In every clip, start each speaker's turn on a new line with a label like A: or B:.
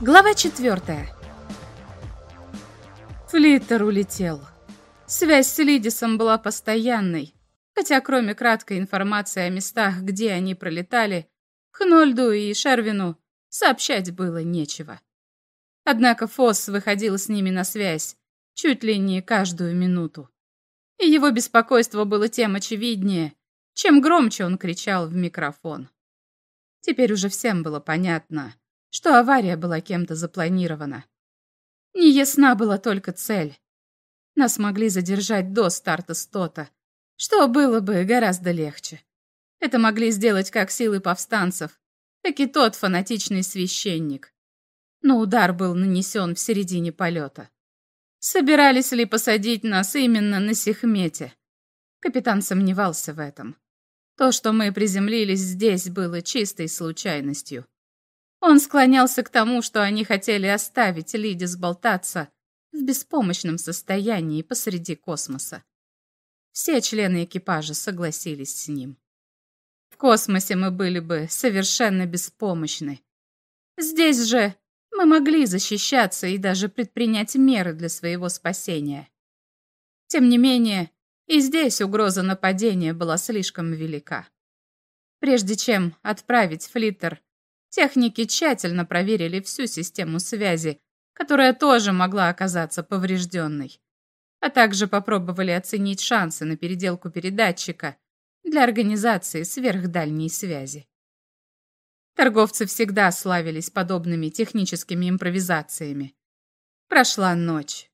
A: Глава четвертая. Флиттер улетел. Связь с Лидисом была постоянной, хотя кроме краткой информации о местах, где они пролетали, Хнольду и Шервину сообщать было нечего. Однако Фосс выходил с ними на связь чуть ли не каждую минуту. И его беспокойство было тем очевиднее, чем громче он кричал в микрофон. Теперь уже всем было понятно, что авария была кем-то запланирована. Неясна была только цель. Нас могли задержать до старта стота, что было бы гораздо легче. Это могли сделать как силы повстанцев, так и тот фанатичный священник. Но удар был нанесен в середине полета. Собирались ли посадить нас именно на Сихмете? Капитан сомневался в этом. То, что мы приземлились здесь, было чистой случайностью. Он склонялся к тому, что они хотели оставить Лиди сболтаться в беспомощном состоянии посреди космоса. Все члены экипажа согласились с ним. В космосе мы были бы совершенно беспомощны. Здесь же мы могли защищаться и даже предпринять меры для своего спасения. Тем не менее, и здесь угроза нападения была слишком велика. Прежде чем отправить флиттер Техники тщательно проверили всю систему связи, которая тоже могла оказаться поврежденной, а также попробовали оценить шансы на переделку передатчика для организации сверхдальней связи. Торговцы всегда славились подобными техническими импровизациями. Прошла ночь.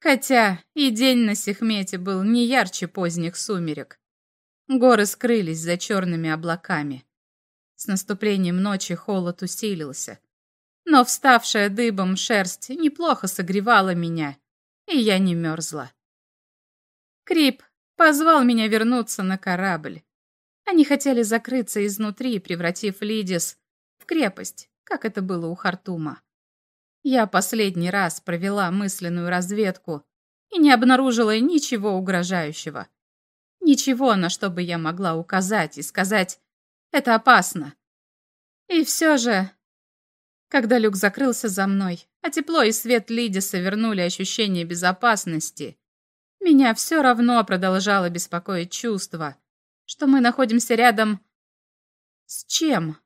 A: Хотя и день на Сехмете был не ярче поздних сумерек. Горы скрылись за черными облаками. С наступлением ночи холод усилился. Но вставшая дыбом шерсть неплохо согревала меня, и я не мерзла. Крип позвал меня вернуться на корабль. Они хотели закрыться изнутри, превратив Лидис в крепость, как это было у Хартума. Я последний раз провела мысленную разведку и не обнаружила ничего угрожающего. Ничего, на что бы я могла указать и сказать это опасно. И все же, когда люк закрылся за мной, а тепло и свет Лидиса вернули ощущение безопасности, меня все равно продолжало беспокоить чувство, что мы находимся рядом с чем?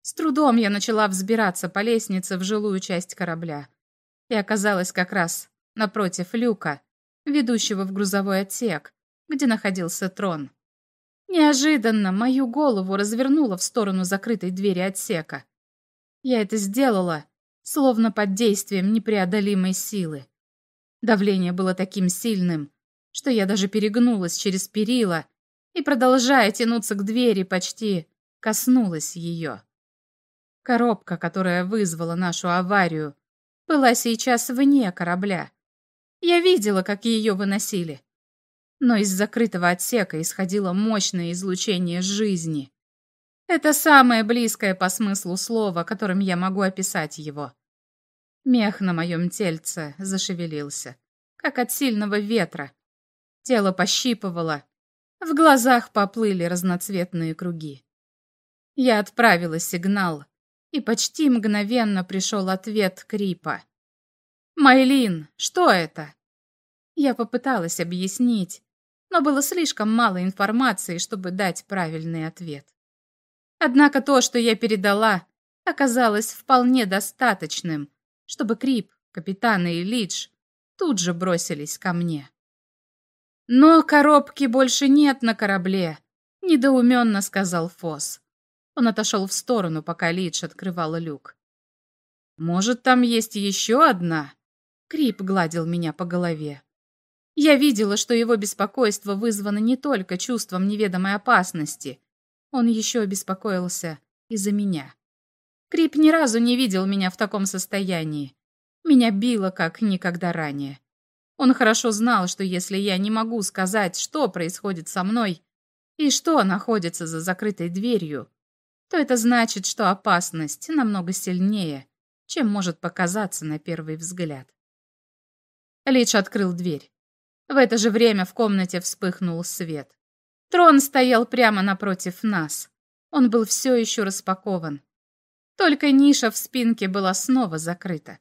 A: С трудом я начала взбираться по лестнице в жилую часть корабля и оказалась как раз напротив люка, ведущего в грузовой отсек, где находился трон. Неожиданно мою голову развернуло в сторону закрытой двери отсека. Я это сделала, словно под действием непреодолимой силы. Давление было таким сильным, что я даже перегнулась через перила и, продолжая тянуться к двери, почти коснулась ее. Коробка, которая вызвала нашу аварию, была сейчас вне корабля. Я видела, как ее выносили но из закрытого отсека исходило мощное излучение жизни. Это самое близкое по смыслу слова, которым я могу описать его. Мех на моем тельце зашевелился, как от сильного ветра. Тело пощипывало, в глазах поплыли разноцветные круги. Я отправила сигнал, и почти мгновенно пришел ответ Крипа. «Майлин, что это?» Я попыталась объяснить, но было слишком мало информации, чтобы дать правильный ответ. Однако то, что я передала, оказалось вполне достаточным, чтобы Крип, капитан и Лидж тут же бросились ко мне. «Но коробки больше нет на корабле», — недоуменно сказал Фос. Он отошел в сторону, пока Лидж открывала люк. «Может, там есть еще одна?» Крип гладил меня по голове. Я видела, что его беспокойство вызвано не только чувством неведомой опасности. Он еще беспокоился из-за меня. Крип ни разу не видел меня в таком состоянии. Меня било, как никогда ранее. Он хорошо знал, что если я не могу сказать, что происходит со мной и что находится за закрытой дверью, то это значит, что опасность намного сильнее, чем может показаться на первый взгляд. Лич открыл дверь. В это же время в комнате вспыхнул свет. Трон стоял прямо напротив нас. Он был все еще распакован. Только ниша в спинке была снова закрыта.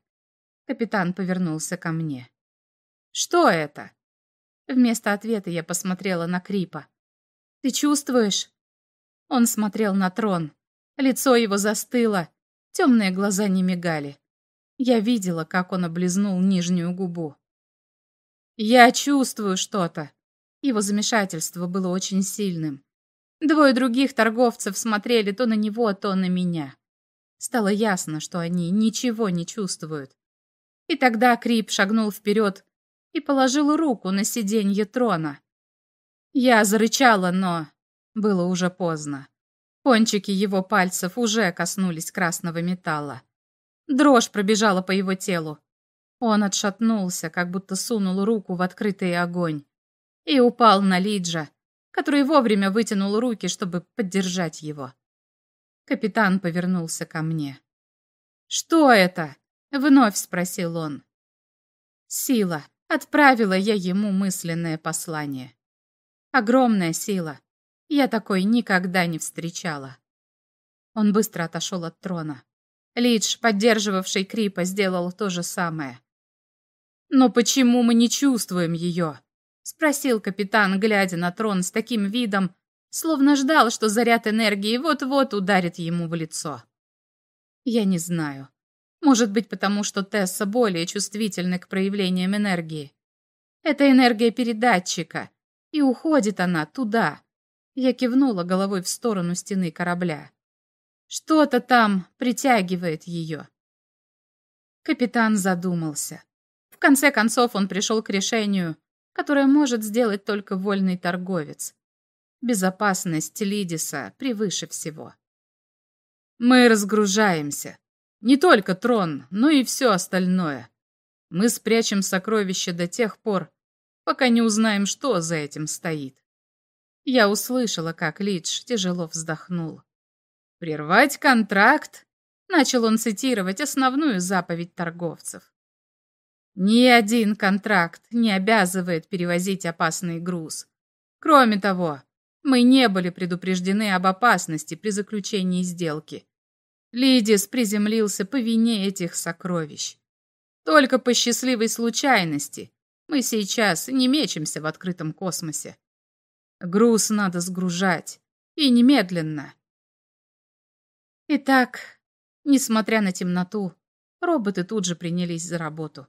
A: Капитан повернулся ко мне. «Что это?» Вместо ответа я посмотрела на Крипа. «Ты чувствуешь?» Он смотрел на трон. Лицо его застыло, темные глаза не мигали. Я видела, как он облизнул нижнюю губу. «Я чувствую что-то». Его замешательство было очень сильным. Двое других торговцев смотрели то на него, то на меня. Стало ясно, что они ничего не чувствуют. И тогда Крип шагнул вперед и положил руку на сиденье трона. Я зарычала, но было уже поздно. Кончики его пальцев уже коснулись красного металла. Дрожь пробежала по его телу. Он отшатнулся, как будто сунул руку в открытый огонь, и упал на Лиджа, который вовремя вытянул руки, чтобы поддержать его. Капитан повернулся ко мне. «Что это?» — вновь спросил он. «Сила», — отправила я ему мысленное послание. «Огромная сила. Я такой никогда не встречала». Он быстро отошел от трона. Лидж, поддерживавший Крипа, сделал то же самое. «Но почему мы не чувствуем ее?» — спросил капитан, глядя на трон с таким видом, словно ждал, что заряд энергии вот-вот ударит ему в лицо. «Я не знаю. Может быть, потому что Тесса более чувствительна к проявлениям энергии. Это энергия передатчика, и уходит она туда». Я кивнула головой в сторону стены корабля. Что-то там притягивает ее. Капитан задумался конце концов он пришел к решению, которое может сделать только вольный торговец. Безопасность Лидиса превыше всего. Мы разгружаемся. Не только трон, но и все остальное. Мы спрячем сокровища до тех пор, пока не узнаем, что за этим стоит. Я услышала, как Лидж тяжело вздохнул. «Прервать контракт?» Начал он цитировать основную заповедь торговцев. Ни один контракт не обязывает перевозить опасный груз. Кроме того, мы не были предупреждены об опасности при заключении сделки. Лидис приземлился по вине этих сокровищ. Только по счастливой случайности мы сейчас не мечемся в открытом космосе. Груз надо сгружать. И немедленно. Итак, несмотря на темноту, роботы тут же принялись за работу.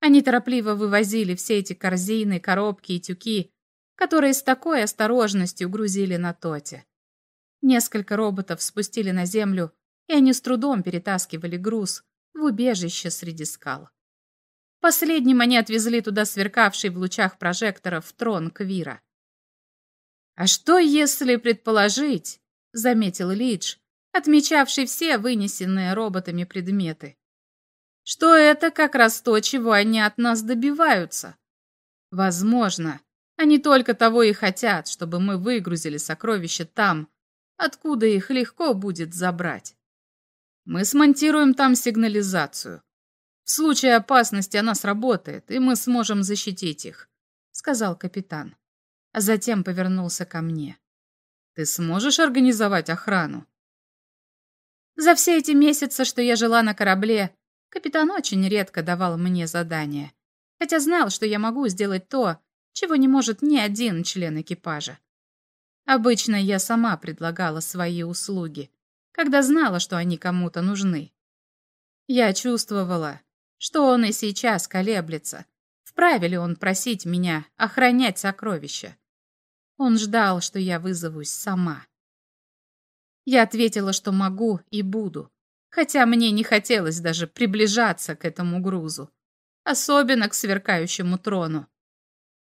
A: Они торопливо вывозили все эти корзины, коробки и тюки, которые с такой осторожностью грузили на Тоте. Несколько роботов спустили на землю, и они с трудом перетаскивали груз в убежище среди скал. Последним они отвезли туда сверкавший в лучах прожекторов трон Квира. «А что, если предположить, — заметил Лидж, отмечавший все вынесенные роботами предметы, что это как раз то, чего они от нас добиваются. Возможно, они только того и хотят, чтобы мы выгрузили сокровища там, откуда их легко будет забрать. Мы смонтируем там сигнализацию. В случае опасности она сработает, и мы сможем защитить их, сказал капитан. А затем повернулся ко мне. Ты сможешь организовать охрану? За все эти месяцы, что я жила на корабле, Капитан очень редко давал мне задания, хотя знал, что я могу сделать то, чего не может ни один член экипажа. Обычно я сама предлагала свои услуги, когда знала, что они кому-то нужны. Я чувствовала, что он и сейчас колеблется, вправе ли он просить меня охранять сокровища. Он ждал, что я вызовусь сама. Я ответила, что могу и буду хотя мне не хотелось даже приближаться к этому грузу, особенно к сверкающему трону.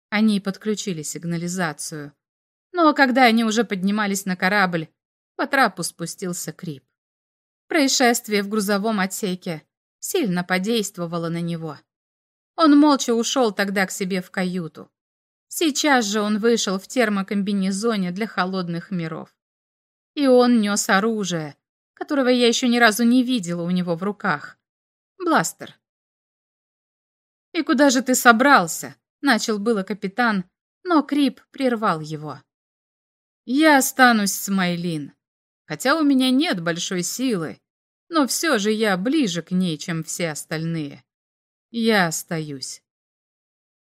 A: Они подключили сигнализацию, но когда они уже поднимались на корабль, по трапу спустился Крип. Происшествие в грузовом отсеке сильно подействовало на него. Он молча ушел тогда к себе в каюту. Сейчас же он вышел в термокомбинезоне для холодных миров. И он нес оружие, которого я еще ни разу не видела у него в руках. Бластер. «И куда же ты собрался?» — начал было капитан, но Крип прервал его. «Я останусь с Майлин. Хотя у меня нет большой силы, но все же я ближе к ней, чем все остальные. Я остаюсь.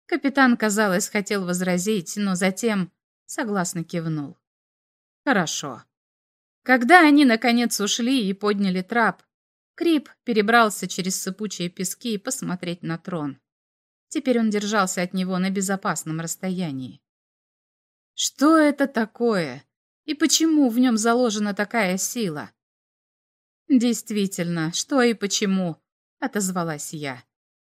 A: Капитан, казалось, хотел возразить, но затем согласно кивнул. Хорошо. Когда они, наконец, ушли и подняли трап, Крип перебрался через сыпучие пески и посмотреть на трон. Теперь он держался от него на безопасном расстоянии. Что это такое? И почему в нем заложена такая сила? Действительно, что и почему, отозвалась я.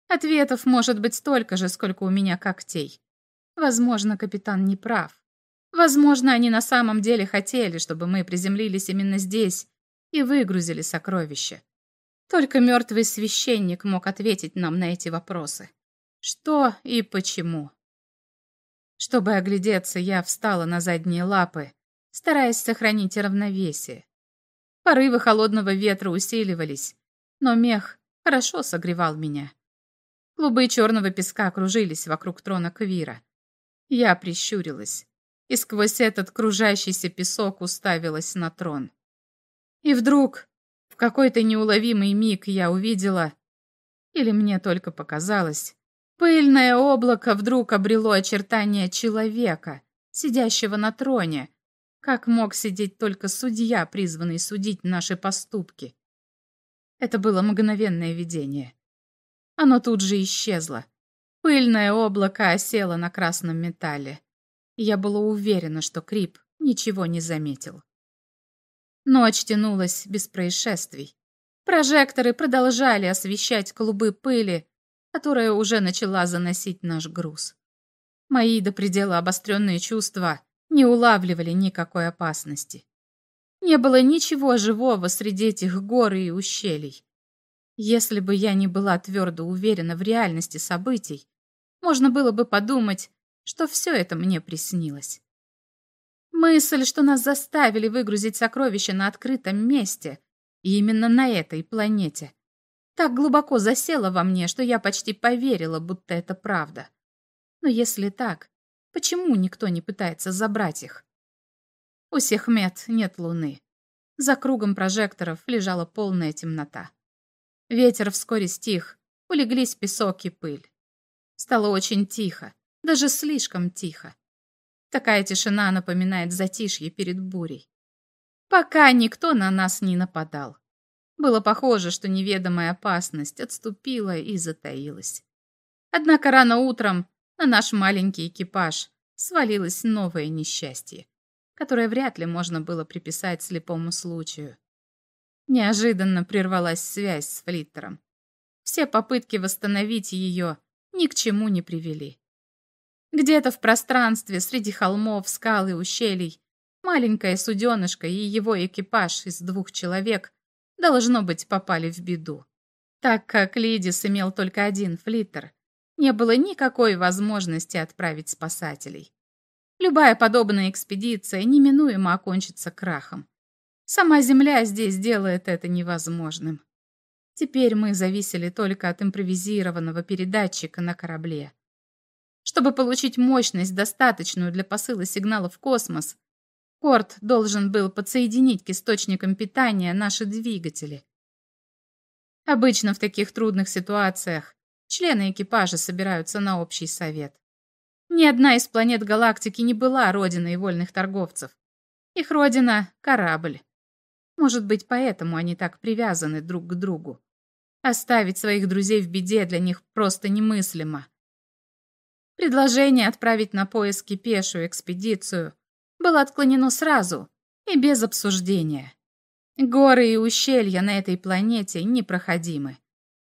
A: Ответов может быть столько же, сколько у меня когтей. Возможно, капитан не прав. Возможно, они на самом деле хотели, чтобы мы приземлились именно здесь и выгрузили сокровища. Только мертвый священник мог ответить нам на эти вопросы. Что и почему? Чтобы оглядеться, я встала на задние лапы, стараясь сохранить равновесие. Порывы холодного ветра усиливались, но мех хорошо согревал меня. Клубы черного песка кружились вокруг трона Квира. Я прищурилась и сквозь этот кружащийся песок уставилась на трон. И вдруг, в какой-то неуловимый миг я увидела, или мне только показалось, пыльное облако вдруг обрело очертания человека, сидящего на троне, как мог сидеть только судья, призванный судить наши поступки. Это было мгновенное видение. Оно тут же исчезло. Пыльное облако осело на красном металле. Я была уверена, что Крип ничего не заметил. Ночь тянулась без происшествий. Прожекторы продолжали освещать клубы пыли, которая уже начала заносить наш груз. Мои до предела обостренные чувства не улавливали никакой опасности. Не было ничего живого среди этих гор и ущелий. Если бы я не была твердо уверена в реальности событий, можно было бы подумать, что все это мне приснилось. Мысль, что нас заставили выгрузить сокровища на открытом месте, именно на этой планете, так глубоко засела во мне, что я почти поверила, будто это правда. Но если так, почему никто не пытается забрать их? У Сехмет нет луны. За кругом прожекторов лежала полная темнота. Ветер вскоре стих, улеглись песок и пыль. Стало очень тихо, даже слишком тихо. Такая тишина напоминает затишье перед бурей. Пока никто на нас не нападал. Было похоже, что неведомая опасность отступила и затаилась. Однако рано утром на наш маленький экипаж свалилось новое несчастье, которое вряд ли можно было приписать слепому случаю. Неожиданно прервалась связь с Флиттером. Все попытки восстановить ее ни к чему не привели. Где-то в пространстве, среди холмов, скал и ущелий, маленькая суденышко и его экипаж из двух человек, должно быть, попали в беду. Так как Лидис имел только один флиттер, не было никакой возможности отправить спасателей. Любая подобная экспедиция неминуемо окончится крахом. Сама Земля здесь делает это невозможным. Теперь мы зависели только от импровизированного передатчика на корабле. Чтобы получить мощность, достаточную для посыла сигнала в космос, Корт должен был подсоединить к источникам питания наши двигатели. Обычно в таких трудных ситуациях члены экипажа собираются на общий совет. Ни одна из планет галактики не была родиной вольных торговцев. Их родина — корабль. Может быть, поэтому они так привязаны друг к другу. Оставить своих друзей в беде для них просто немыслимо. Предложение отправить на поиски пешую экспедицию было отклонено сразу и без обсуждения. Горы и ущелья на этой планете непроходимы.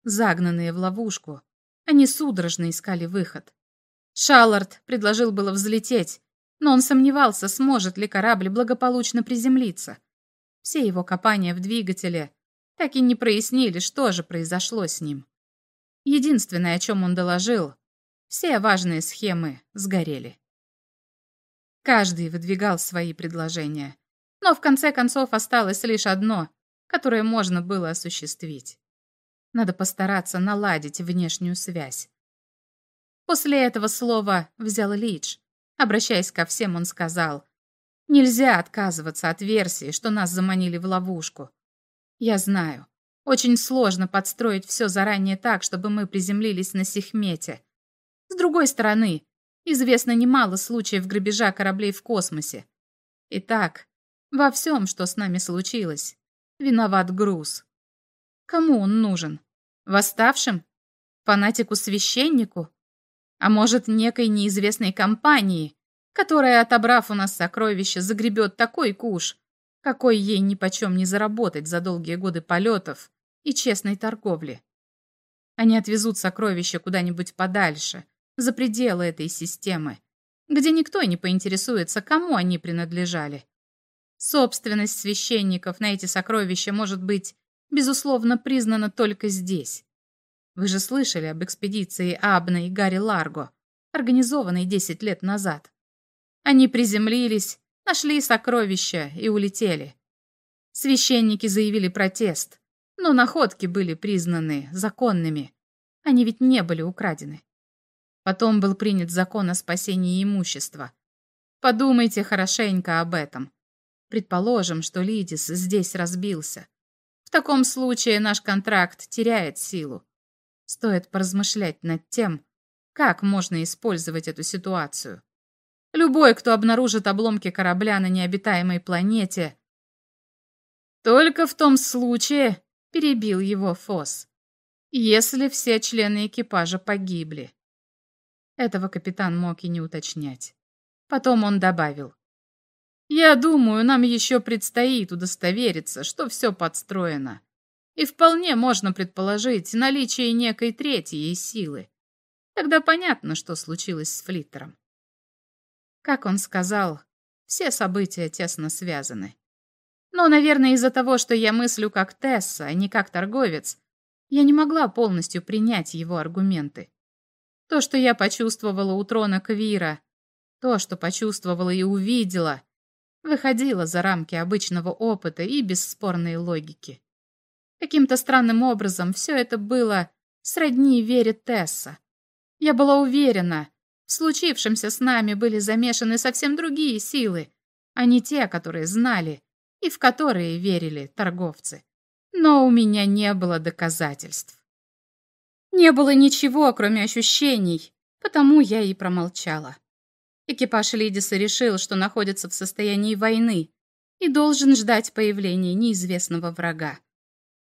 A: Загнанные в ловушку, они судорожно искали выход. Шаллард предложил было взлететь, но он сомневался, сможет ли корабль благополучно приземлиться. Все его копания в двигателе так и не прояснили, что же произошло с ним. Единственное, о чем он доложил, все важные схемы сгорели. Каждый выдвигал свои предложения, но в конце концов осталось лишь одно, которое можно было осуществить. Надо постараться наладить внешнюю связь. После этого слова взял Лидж. Обращаясь ко всем, он сказал, Нельзя отказываться от версии, что нас заманили в ловушку. Я знаю, Очень сложно подстроить все заранее так, чтобы мы приземлились на Сихмете. С другой стороны, известно немало случаев грабежа кораблей в космосе. Итак, во всем, что с нами случилось, виноват груз. Кому он нужен? Восставшим? Фанатику-священнику? А может, некой неизвестной компании, которая, отобрав у нас сокровища, загребет такой куш, какой ей нипочем не заработать за долгие годы полетов и честной торговли. Они отвезут сокровища куда-нибудь подальше, за пределы этой системы, где никто не поинтересуется, кому они принадлежали. Собственность священников на эти сокровища может быть, безусловно, признана только здесь. Вы же слышали об экспедиции Абна и Гарри Ларго, организованной 10 лет назад. Они приземлились, нашли сокровища и улетели. Священники заявили протест, но находки были признаны законными. Они ведь не были украдены. Потом был принят закон о спасении имущества. Подумайте хорошенько об этом. Предположим, что Лидис здесь разбился. В таком случае наш контракт теряет силу. Стоит поразмышлять над тем, как можно использовать эту ситуацию. Любой, кто обнаружит обломки корабля на необитаемой планете... Только в том случае, перебил его Фос, если все члены экипажа погибли. Этого капитан мог и не уточнять. Потом он добавил. «Я думаю, нам еще предстоит удостовериться, что все подстроено. И вполне можно предположить наличие некой третьей силы. Тогда понятно, что случилось с Флиттером. Как он сказал, все события тесно связаны. Но, наверное, из-за того, что я мыслю как Тесса, а не как торговец, я не могла полностью принять его аргументы. То, что я почувствовала у трона Квира, то, что почувствовала и увидела, выходило за рамки обычного опыта и бесспорной логики. Каким-то странным образом все это было сродни вере Тесса. Я была уверена, в случившемся с нами были замешаны совсем другие силы, а не те, которые знали и в которые верили торговцы. Но у меня не было доказательств. Не было ничего, кроме ощущений, потому я и промолчала. Экипаж Лидиса решил, что находится в состоянии войны и должен ждать появления неизвестного врага.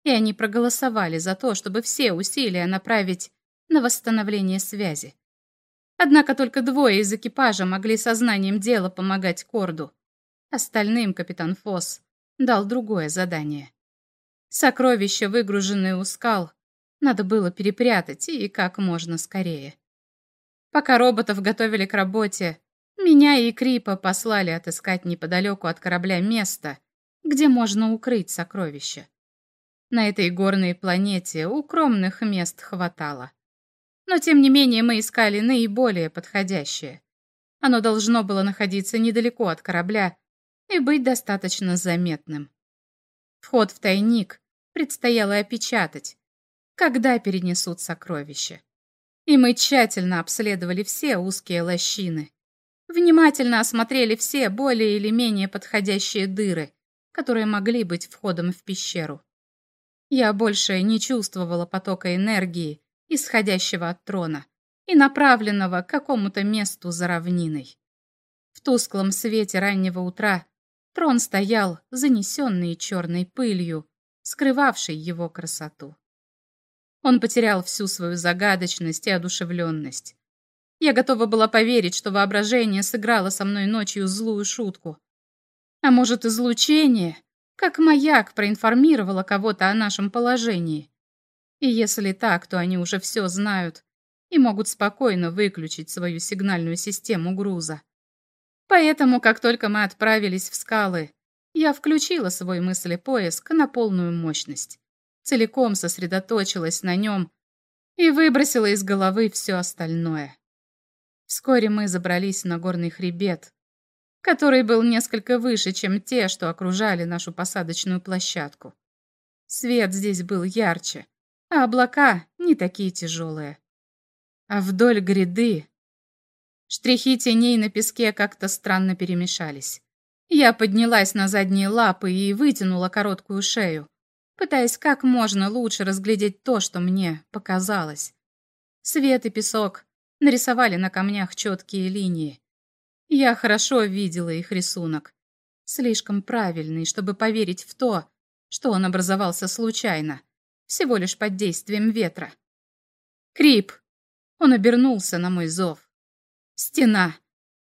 A: И они проголосовали за то, чтобы все усилия направить на восстановление связи. Однако только двое из экипажа могли сознанием дела помогать Корду. Остальным капитан Фосс дал другое задание. Сокровища, выгруженные у скал, надо было перепрятать и как можно скорее. Пока роботов готовили к работе, меня и Крипа послали отыскать неподалеку от корабля место, где можно укрыть сокровища. На этой горной планете укромных мест хватало. Но тем не менее мы искали наиболее подходящее. Оно должно было находиться недалеко от корабля и быть достаточно заметным. Вход в тайник предстояло опечатать, когда перенесут сокровища. И мы тщательно обследовали все узкие лощины. Внимательно осмотрели все более или менее подходящие дыры, которые могли быть входом в пещеру. Я больше не чувствовала потока энергии, исходящего от трона, и направленного к какому-то месту за равниной. В тусклом свете раннего утра трон стоял, занесенный черной пылью, скрывавшей его красоту. Он потерял всю свою загадочность и одушевленность. Я готова была поверить, что воображение сыграло со мной ночью злую шутку. А может, излучение, как маяк, проинформировало кого-то о нашем положении. И если так, то они уже все знают и могут спокойно выключить свою сигнальную систему груза. Поэтому, как только мы отправились в скалы, я включила свой мыслепоиск на полную мощность, целиком сосредоточилась на нем и выбросила из головы все остальное. Вскоре мы забрались на горный хребет, который был несколько выше, чем те, что окружали нашу посадочную площадку. Свет здесь был ярче, а облака не такие тяжелые. А вдоль гряды штрихи теней на песке как-то странно перемешались. Я поднялась на задние лапы и вытянула короткую шею, пытаясь как можно лучше разглядеть то, что мне показалось. Свет и песок нарисовали на камнях четкие линии. Я хорошо видела их рисунок. Слишком правильный, чтобы поверить в то, что он образовался случайно, всего лишь под действием ветра. Крип! Он обернулся на мой зов. Стена.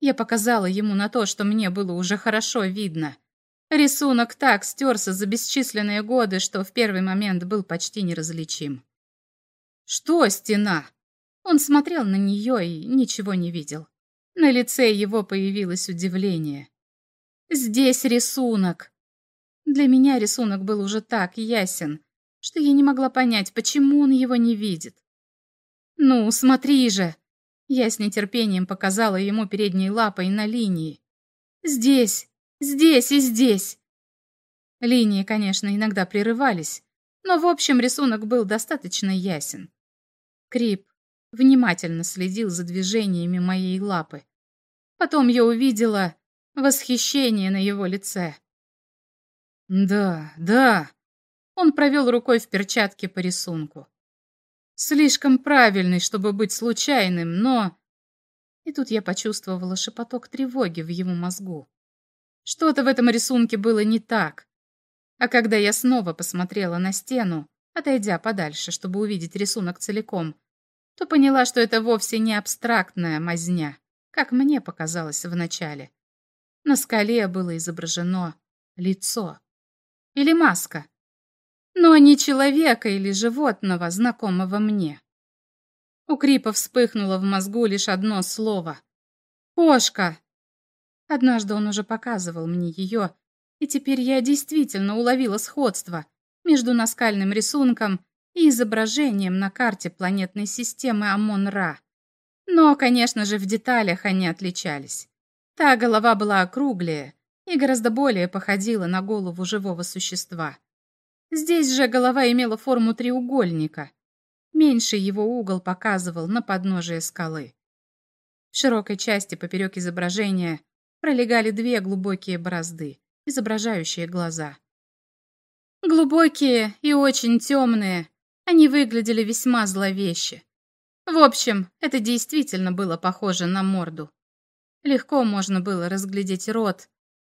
A: Я показала ему на то, что мне было уже хорошо видно. Рисунок так стерся за бесчисленные годы, что в первый момент был почти неразличим. «Что стена?» Он смотрел на нее и ничего не видел. На лице его появилось удивление. «Здесь рисунок!» Для меня рисунок был уже так ясен, что я не могла понять, почему он его не видит. «Ну, смотри же!» Я с нетерпением показала ему передней лапой на линии. «Здесь! Здесь и здесь!» Линии, конечно, иногда прерывались, но в общем рисунок был достаточно ясен. Крип внимательно следил за движениями моей лапы. Потом я увидела восхищение на его лице. «Да, да!» Он провел рукой в перчатке по рисунку. «Слишком правильный, чтобы быть случайным, но...» И тут я почувствовала шепоток тревоги в его мозгу. Что-то в этом рисунке было не так. А когда я снова посмотрела на стену, отойдя подальше, чтобы увидеть рисунок целиком, то поняла, что это вовсе не абстрактная мазня, как мне показалось вначале. На скале было изображено лицо. Или маска. Но не человека или животного, знакомого мне. У Крипа вспыхнуло в мозгу лишь одно слово. «Кошка!» Однажды он уже показывал мне ее, и теперь я действительно уловила сходство между наскальным рисунком и изображением на карте планетной системы Амон-Ра. Но, конечно же, в деталях они отличались. Та голова была округлее и гораздо более походила на голову живого существа. Здесь же голова имела форму треугольника. Меньший его угол показывал на подножие скалы. В широкой части поперек изображения пролегали две глубокие борозды, изображающие глаза. Глубокие и очень темные, они выглядели весьма зловеще. В общем, это действительно было похоже на морду. Легко можно было разглядеть рот,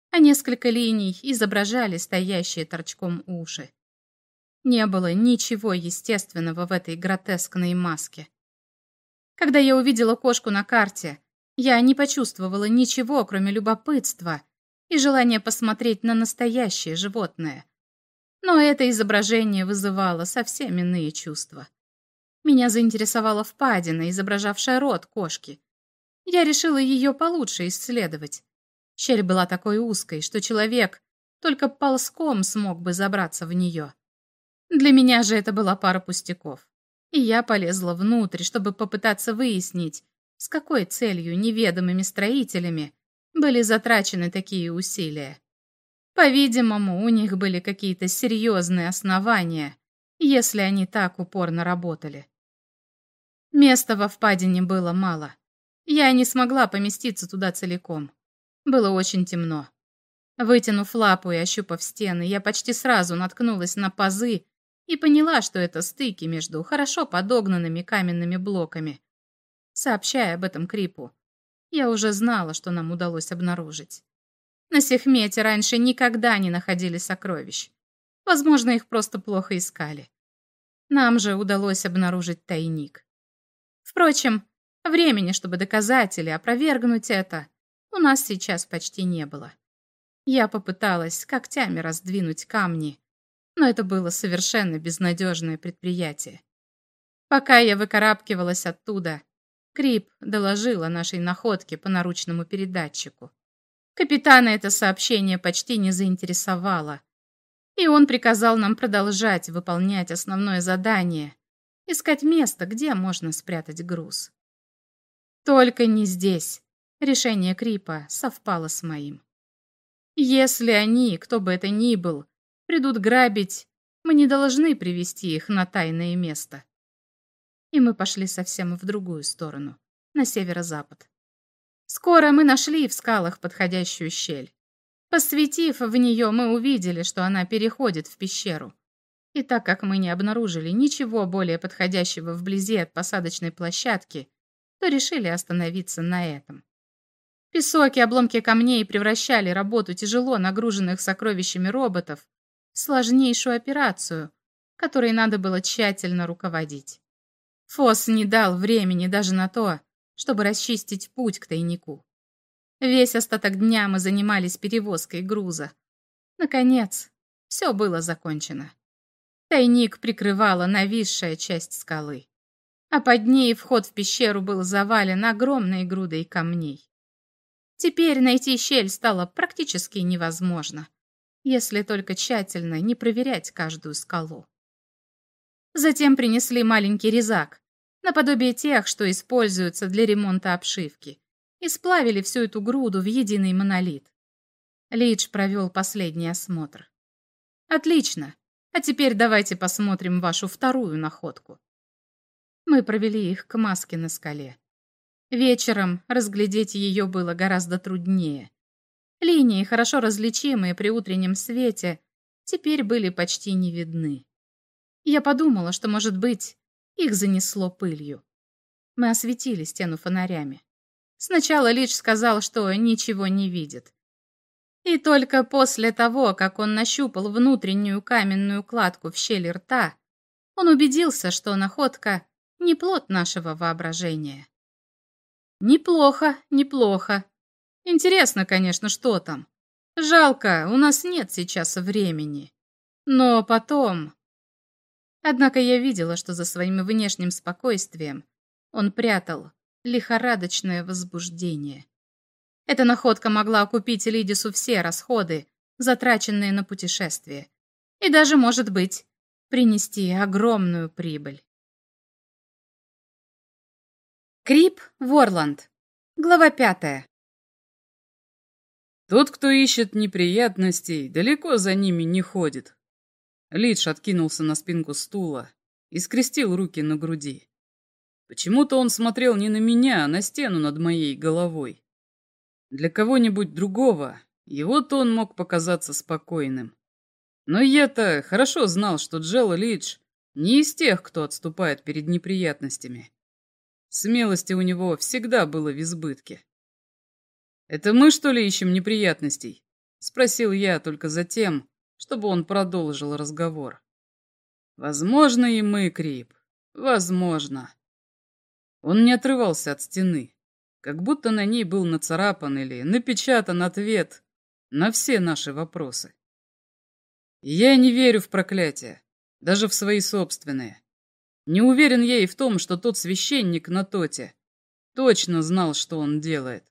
A: а несколько линий изображали стоящие торчком уши. Не было ничего естественного в этой гротескной маске. Когда я увидела кошку на карте, я не почувствовала ничего, кроме любопытства и желания посмотреть на настоящее животное. Но это изображение вызывало совсем иные чувства. Меня заинтересовала впадина, изображавшая рот кошки. Я решила ее получше исследовать. Щель была такой узкой, что человек только ползком смог бы забраться в нее. Для меня же это была пара пустяков. И я полезла внутрь, чтобы попытаться выяснить, с какой целью неведомыми строителями были затрачены такие усилия. По-видимому, у них были какие-то серьезные основания, если они так упорно работали. Места во впадине было мало. Я не смогла поместиться туда целиком. Было очень темно. Вытянув лапу и ощупав стены, я почти сразу наткнулась на пазы и поняла, что это стыки между хорошо подогнанными каменными блоками. Сообщая об этом Крипу, я уже знала, что нам удалось обнаружить. На Сехмете раньше никогда не находили сокровищ. Возможно, их просто плохо искали. Нам же удалось обнаружить тайник. Впрочем, времени, чтобы доказать или опровергнуть это, у нас сейчас почти не было. Я попыталась когтями раздвинуть камни, но это было совершенно безнадежное предприятие. Пока я выкарабкивалась оттуда, Крип доложила нашей находке по наручному передатчику. Капитана это сообщение почти не заинтересовало, и он приказал нам продолжать выполнять основное задание — искать место, где можно спрятать груз. Только не здесь. Решение Крипа совпало с моим. Если они, кто бы это ни был, придут грабить, мы не должны привести их на тайное место. И мы пошли совсем в другую сторону, на северо-запад. Скоро мы нашли в скалах подходящую щель. Посветив в нее, мы увидели, что она переходит в пещеру. И так как мы не обнаружили ничего более подходящего вблизи от посадочной площадки, то решили остановиться на этом. Песок и обломки камней превращали работу тяжело нагруженных сокровищами роботов в сложнейшую операцию, которой надо было тщательно руководить. Фос не дал времени даже на то, чтобы расчистить путь к тайнику. Весь остаток дня мы занимались перевозкой груза. Наконец, все было закончено. Тайник прикрывала нависшая часть скалы, а под ней вход в пещеру был завален огромной грудой камней. Теперь найти щель стало практически невозможно, если только тщательно не проверять каждую скалу. Затем принесли маленький резак, наподобие тех, что используются для ремонта обшивки, и сплавили всю эту груду в единый монолит. Лидж провел последний осмотр. «Отлично. А теперь давайте посмотрим вашу вторую находку». Мы провели их к маске на скале. Вечером разглядеть ее было гораздо труднее. Линии, хорошо различимые при утреннем свете, теперь были почти не видны. Я подумала, что, может быть, их занесло пылью. Мы осветили стену фонарями. Сначала Лич сказал, что ничего не видит. И только после того, как он нащупал внутреннюю каменную кладку в щели рта, он убедился, что находка не плод нашего воображения. Неплохо, неплохо. Интересно, конечно, что там. Жалко, у нас нет сейчас времени. Но потом... Однако я видела, что за своим внешним спокойствием он прятал лихорадочное возбуждение. Эта находка могла окупить Лидису все расходы, затраченные на путешествие, и даже, может быть, принести огромную прибыль. Крип Ворланд. Глава пятая.
B: Тот, кто ищет неприятностей, далеко за ними не ходит. Лидж откинулся на спинку стула и скрестил руки на груди. Почему-то он смотрел не на меня, а на стену над моей головой. Для кого-нибудь другого его тон мог показаться спокойным. Но я-то хорошо знал, что Джелла Лидж не из тех, кто отступает перед неприятностями. Смелости у него всегда было в избытке. «Это мы, что ли, ищем неприятностей?» — спросил я только затем, чтобы он продолжил разговор. «Возможно, и мы, Крип. Возможно». Он не отрывался от стены, как будто на ней был нацарапан или напечатан ответ на все наши вопросы. Я не верю в проклятие, даже в свои собственные. Не уверен я и в том, что тот священник на тоте точно знал, что он делает.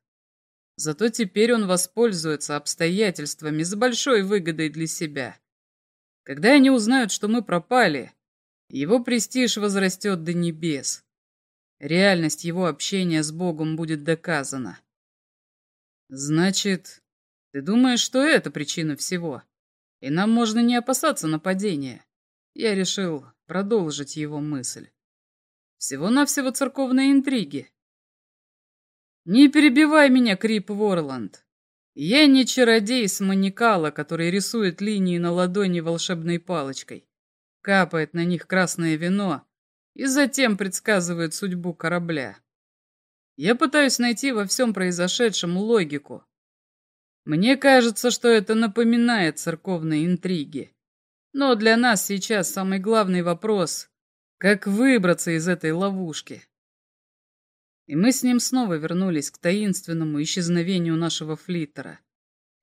B: Зато теперь он воспользуется обстоятельствами с большой выгодой для себя. Когда они узнают, что мы пропали, его престиж возрастет до небес. Реальность его общения с Богом будет доказана. Значит, ты думаешь, что это причина всего? И нам можно не опасаться нападения? Я решил продолжить его мысль. Всего-навсего церковные интриги. Не перебивай меня, Крип Ворланд. Я не чародей с маникала, который рисует линии на ладони волшебной палочкой, капает на них красное вино и затем предсказывает судьбу корабля. Я пытаюсь найти во всем произошедшем логику. Мне кажется, что это напоминает церковные интриги. Но для нас сейчас самый главный вопрос — как выбраться из этой ловушки? И мы с ним снова вернулись к таинственному исчезновению нашего флиттера.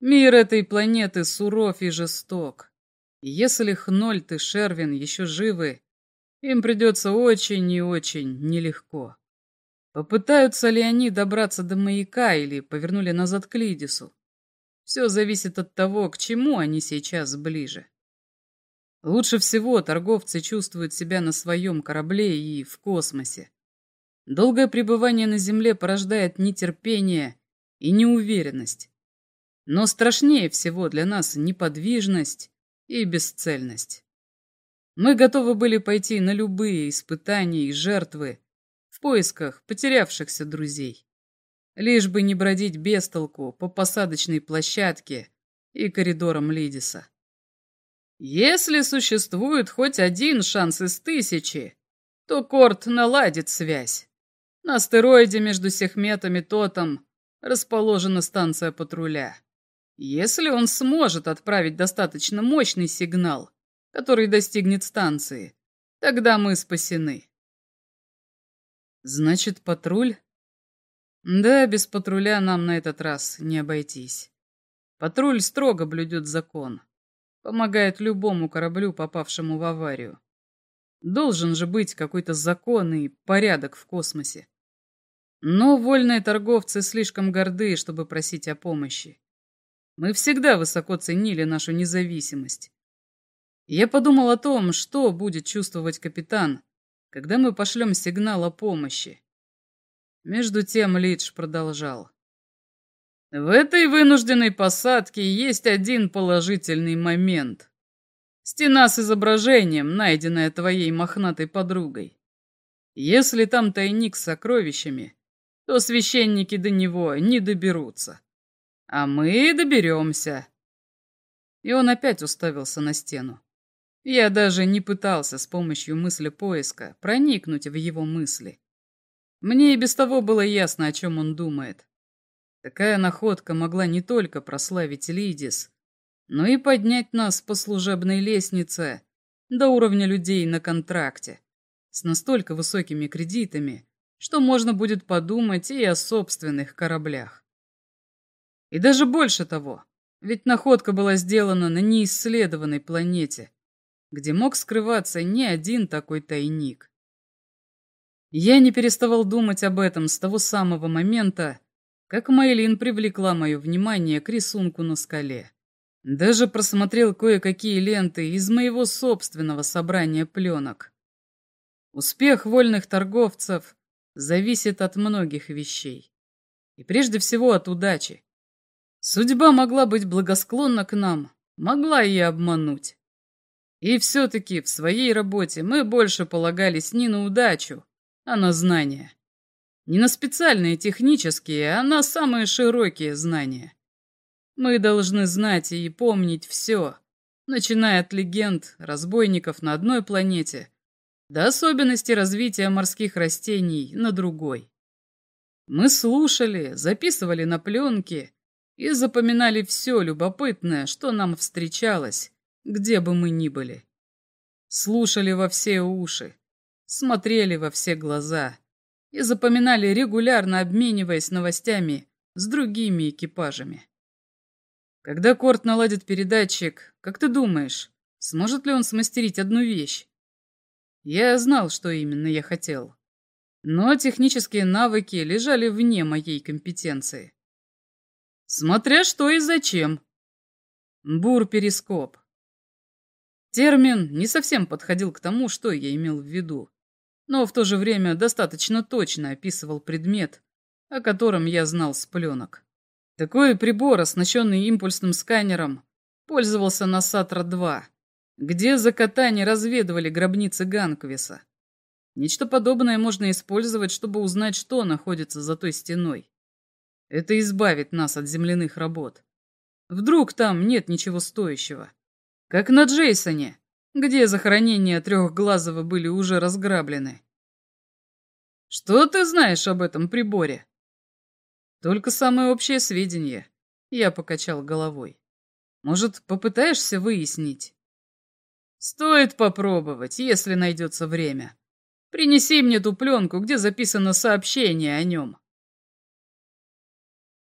B: Мир этой планеты суров и жесток. И если Хнольт и Шервин еще живы, им придется очень и очень нелегко. Попытаются ли они добраться до маяка или повернули назад к Лидису? Все зависит от того, к чему они сейчас ближе. Лучше всего торговцы чувствуют себя на своем корабле и в космосе. Долгое пребывание на Земле порождает нетерпение и неуверенность. Но страшнее всего для нас неподвижность и бесцельность. Мы готовы были пойти на любые испытания и жертвы в поисках потерявшихся друзей. Лишь бы не бродить без толку по посадочной площадке и коридорам Лидиса. Если существует хоть один шанс из тысячи, то Корт наладит связь. На астероиде между Сехметом и Тотом расположена станция патруля. Если он сможет отправить достаточно мощный сигнал, который достигнет станции, тогда мы спасены. Значит, патруль? Да, без патруля нам на этот раз не обойтись. Патруль строго блюдет закон. Помогает любому кораблю, попавшему в аварию. Должен же быть какой-то закон и порядок в космосе. Но вольные торговцы слишком горды, чтобы просить о помощи. Мы всегда высоко ценили нашу независимость. Я подумал о том, что будет чувствовать капитан, когда мы пошлем сигнал о помощи. Между тем Лидж продолжал. В этой вынужденной посадке есть один положительный момент. Стена с изображением, найденная твоей мохнатой подругой. Если там тайник с сокровищами, то священники до него не доберутся. А мы доберемся. И он опять уставился на стену. Я даже не пытался с помощью мысли поиска проникнуть в его мысли. Мне и без того было ясно, о чем он думает. Такая находка могла не только прославить Лидис, но и поднять нас по служебной лестнице до уровня людей на контракте, с настолько высокими кредитами, что можно будет подумать и о собственных кораблях. И даже больше того, ведь находка была сделана на неисследованной планете, где мог скрываться не один такой тайник. Я не переставал думать об этом с того самого момента, как Мейлин привлекла мое внимание к рисунку на скале. Даже просмотрел кое-какие ленты из моего собственного собрания пленок. Успех вольных торговцев зависит от многих вещей. И прежде всего от удачи. Судьба могла быть благосклонна к нам, могла и обмануть. И все-таки в своей работе мы больше полагались не на удачу, а на знания. Не на специальные технические, а на самые широкие знания. Мы должны знать и помнить все, начиная от легенд разбойников на одной планете до особенностей развития морских растений на другой. Мы слушали, записывали на пленки и запоминали все любопытное, что нам встречалось, где бы мы ни были. Слушали во все уши, смотрели во все глаза и запоминали регулярно, обмениваясь новостями с другими экипажами. Когда Корт наладит передатчик, как ты думаешь, сможет ли он смастерить одну вещь? Я знал, что именно я хотел. Но технические навыки лежали вне моей компетенции. Смотря что и зачем. Бур-перископ. Термин не совсем подходил к тому, что я имел в виду, но в то же время достаточно точно описывал предмет, о котором я знал с пленок. Такой прибор, оснащенный импульсным сканером, пользовался на Сатра-2, где за катание разведывали гробницы Ганквиса. Нечто подобное можно использовать, чтобы узнать, что находится за той стеной. Это избавит нас от земляных работ. Вдруг там нет ничего стоящего. Как на Джейсоне, где захоронения трехглазого были уже разграблены. Что ты знаешь об этом приборе? Только самые общие сведения. Я покачал головой. Может, попытаешься выяснить? Стоит попробовать, если найдется время. Принеси мне ту пленку, где записано сообщение о нем.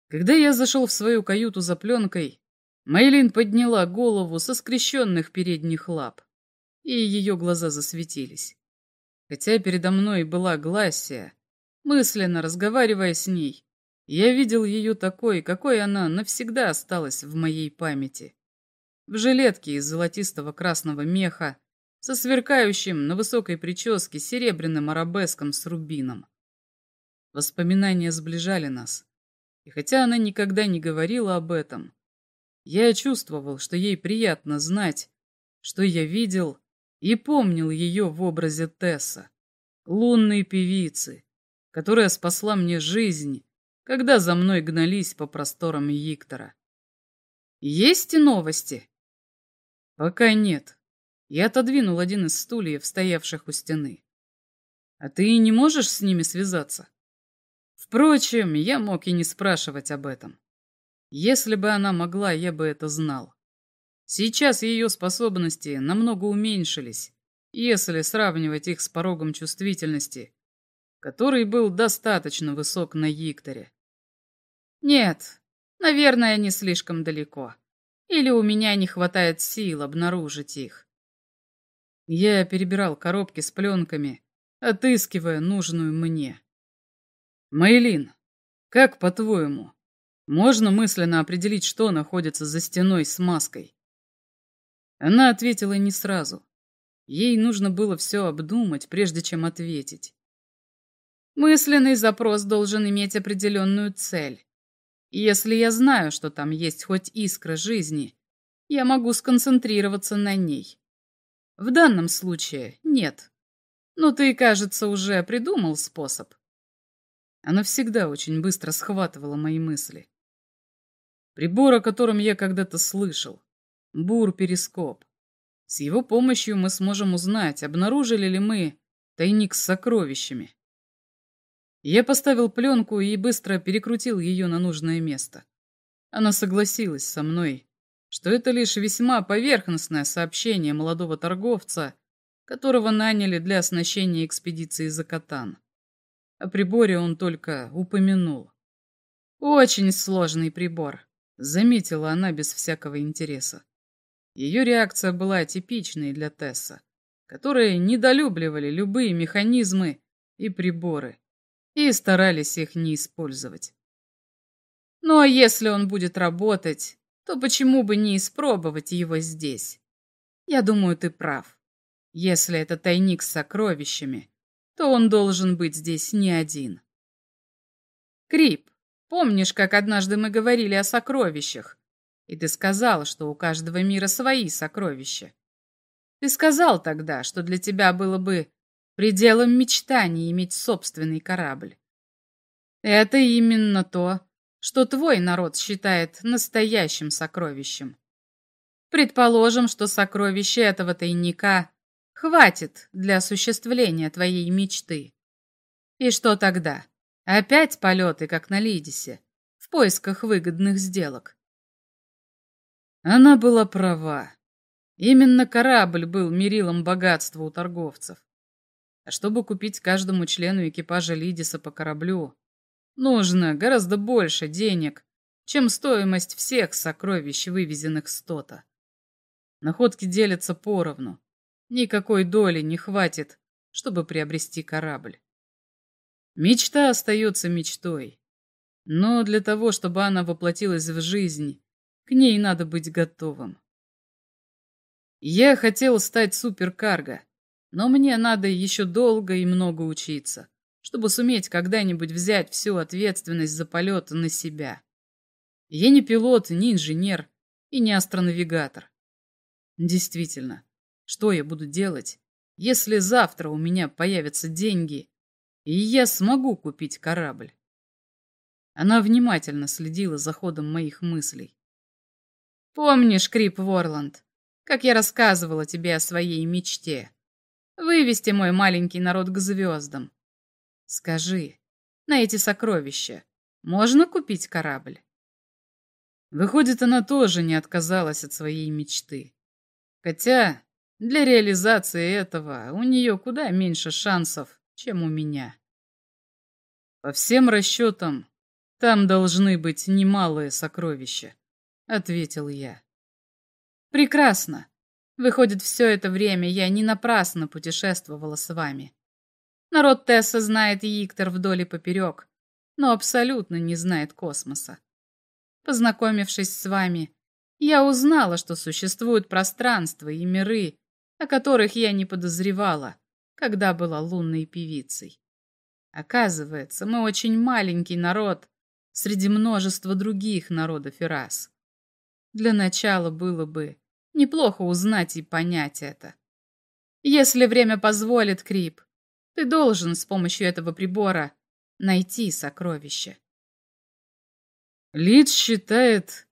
B: Когда я зашел в свою каюту за пленкой, Мейлин подняла голову со скрещенных передних лап, и ее глаза засветились. Хотя передо мной была Глассия, мысленно разговаривая с ней, я видел ее такой, какой она навсегда осталась в моей памяти в жилетке из золотистого красного меха, со сверкающим на высокой прическе серебряным арабеском с рубином. Воспоминания сближали нас, и хотя она никогда не говорила об этом, я чувствовал, что ей приятно знать, что я видел и помнил ее в образе Тесса, лунной певицы, которая спасла мне жизнь, когда за мной гнались по просторам Yiktора. Есть новости. Пока нет. Я отодвинул один из стульев, стоявших у стены. А ты не можешь с ними связаться? Впрочем, я мог и не спрашивать об этом. Если бы она могла, я бы это знал. Сейчас ее способности намного уменьшились, если сравнивать их с порогом чувствительности, который был достаточно высок на Викторе.
A: Нет, наверное, не слишком далеко. Или у меня не хватает сил обнаружить их.
B: Я перебирал коробки с пленками, отыскивая нужную мне. Мейлин, как по-твоему, можно мысленно определить, что находится за стеной с маской? Она ответила не сразу. Ей нужно было все обдумать, прежде чем ответить.
A: Мысленный запрос должен иметь определенную цель. Если я знаю, что там есть хоть искра жизни, я могу сконцентрироваться на ней. В данном случае нет. Но ты, кажется, уже придумал способ.
B: Она всегда очень быстро схватывала мои мысли. Прибор, о котором я когда-то слышал. Бур-перископ. С его помощью мы сможем узнать, обнаружили ли мы тайник с сокровищами. Я поставил пленку и быстро перекрутил ее на нужное место. Она согласилась со мной, что это лишь весьма поверхностное сообщение молодого торговца, которого наняли для оснащения экспедиции за Катан. О приборе он только упомянул.
A: «Очень сложный прибор», —
B: заметила она без всякого интереса. Ее реакция была типичной для Тесса, которые недолюбливали любые механизмы и приборы, и старались их не использовать.
A: Но если он будет работать, то почему бы не испробовать его здесь? Я думаю, ты прав. Если это тайник с сокровищами, то он должен быть здесь не один. Крип, помнишь, как однажды мы говорили о сокровищах? И ты сказал, что у каждого мира свои сокровища. Ты сказал тогда, что для тебя было бы пределом мечтаний иметь собственный корабль. Это именно то, что твой народ считает настоящим сокровищем. Предположим, что сокровище этого тайника хватит для осуществления твоей мечты. И что тогда? Опять полеты, как на Лидисе, в поисках выгодных сделок.
B: Она была права. Именно корабль был мерилом богатства у торговцев. А чтобы купить каждому члену экипажа Лидиса по кораблю, нужно гораздо больше денег, чем стоимость всех сокровищ, вывезенных с Тота. Находки делятся поровну. Никакой доли не хватит, чтобы приобрести корабль. Мечта остается мечтой. Но для того, чтобы она воплотилась в жизнь, к ней надо быть готовым. Я хотел стать суперкарго, но мне надо еще долго и много учиться, чтобы суметь когда-нибудь взять всю ответственность за полет на себя. Я не пилот, не инженер и не астронавигатор. Действительно, что я буду делать, если завтра у меня появятся деньги, и я смогу купить корабль? Она внимательно следила за ходом моих мыслей.
A: «Помнишь, Крип Ворланд, как я рассказывала тебе о своей мечте?» Вывести мой маленький народ к звездам. Скажи, на эти сокровища можно купить корабль?
B: Выходит, она тоже не отказалась от своей мечты. Хотя для реализации этого у нее куда меньше шансов, чем у меня. По всем расчетам, там должны быть немалые сокровища, ответил я.
A: Прекрасно. Выходит, все это время я не напрасно путешествовала с вами. Народ Тесса знает Иктор вдоль и поперек, но абсолютно не знает космоса. Познакомившись с вами, я узнала, что существуют пространства и миры, о которых я не подозревала, когда была лунной певицей. Оказывается, мы очень маленький народ среди множества других народов и рас. Для начала было бы Неплохо узнать и понять это. Если время позволит, Крип, ты должен с помощью этого прибора найти сокровище.
B: Лид считает...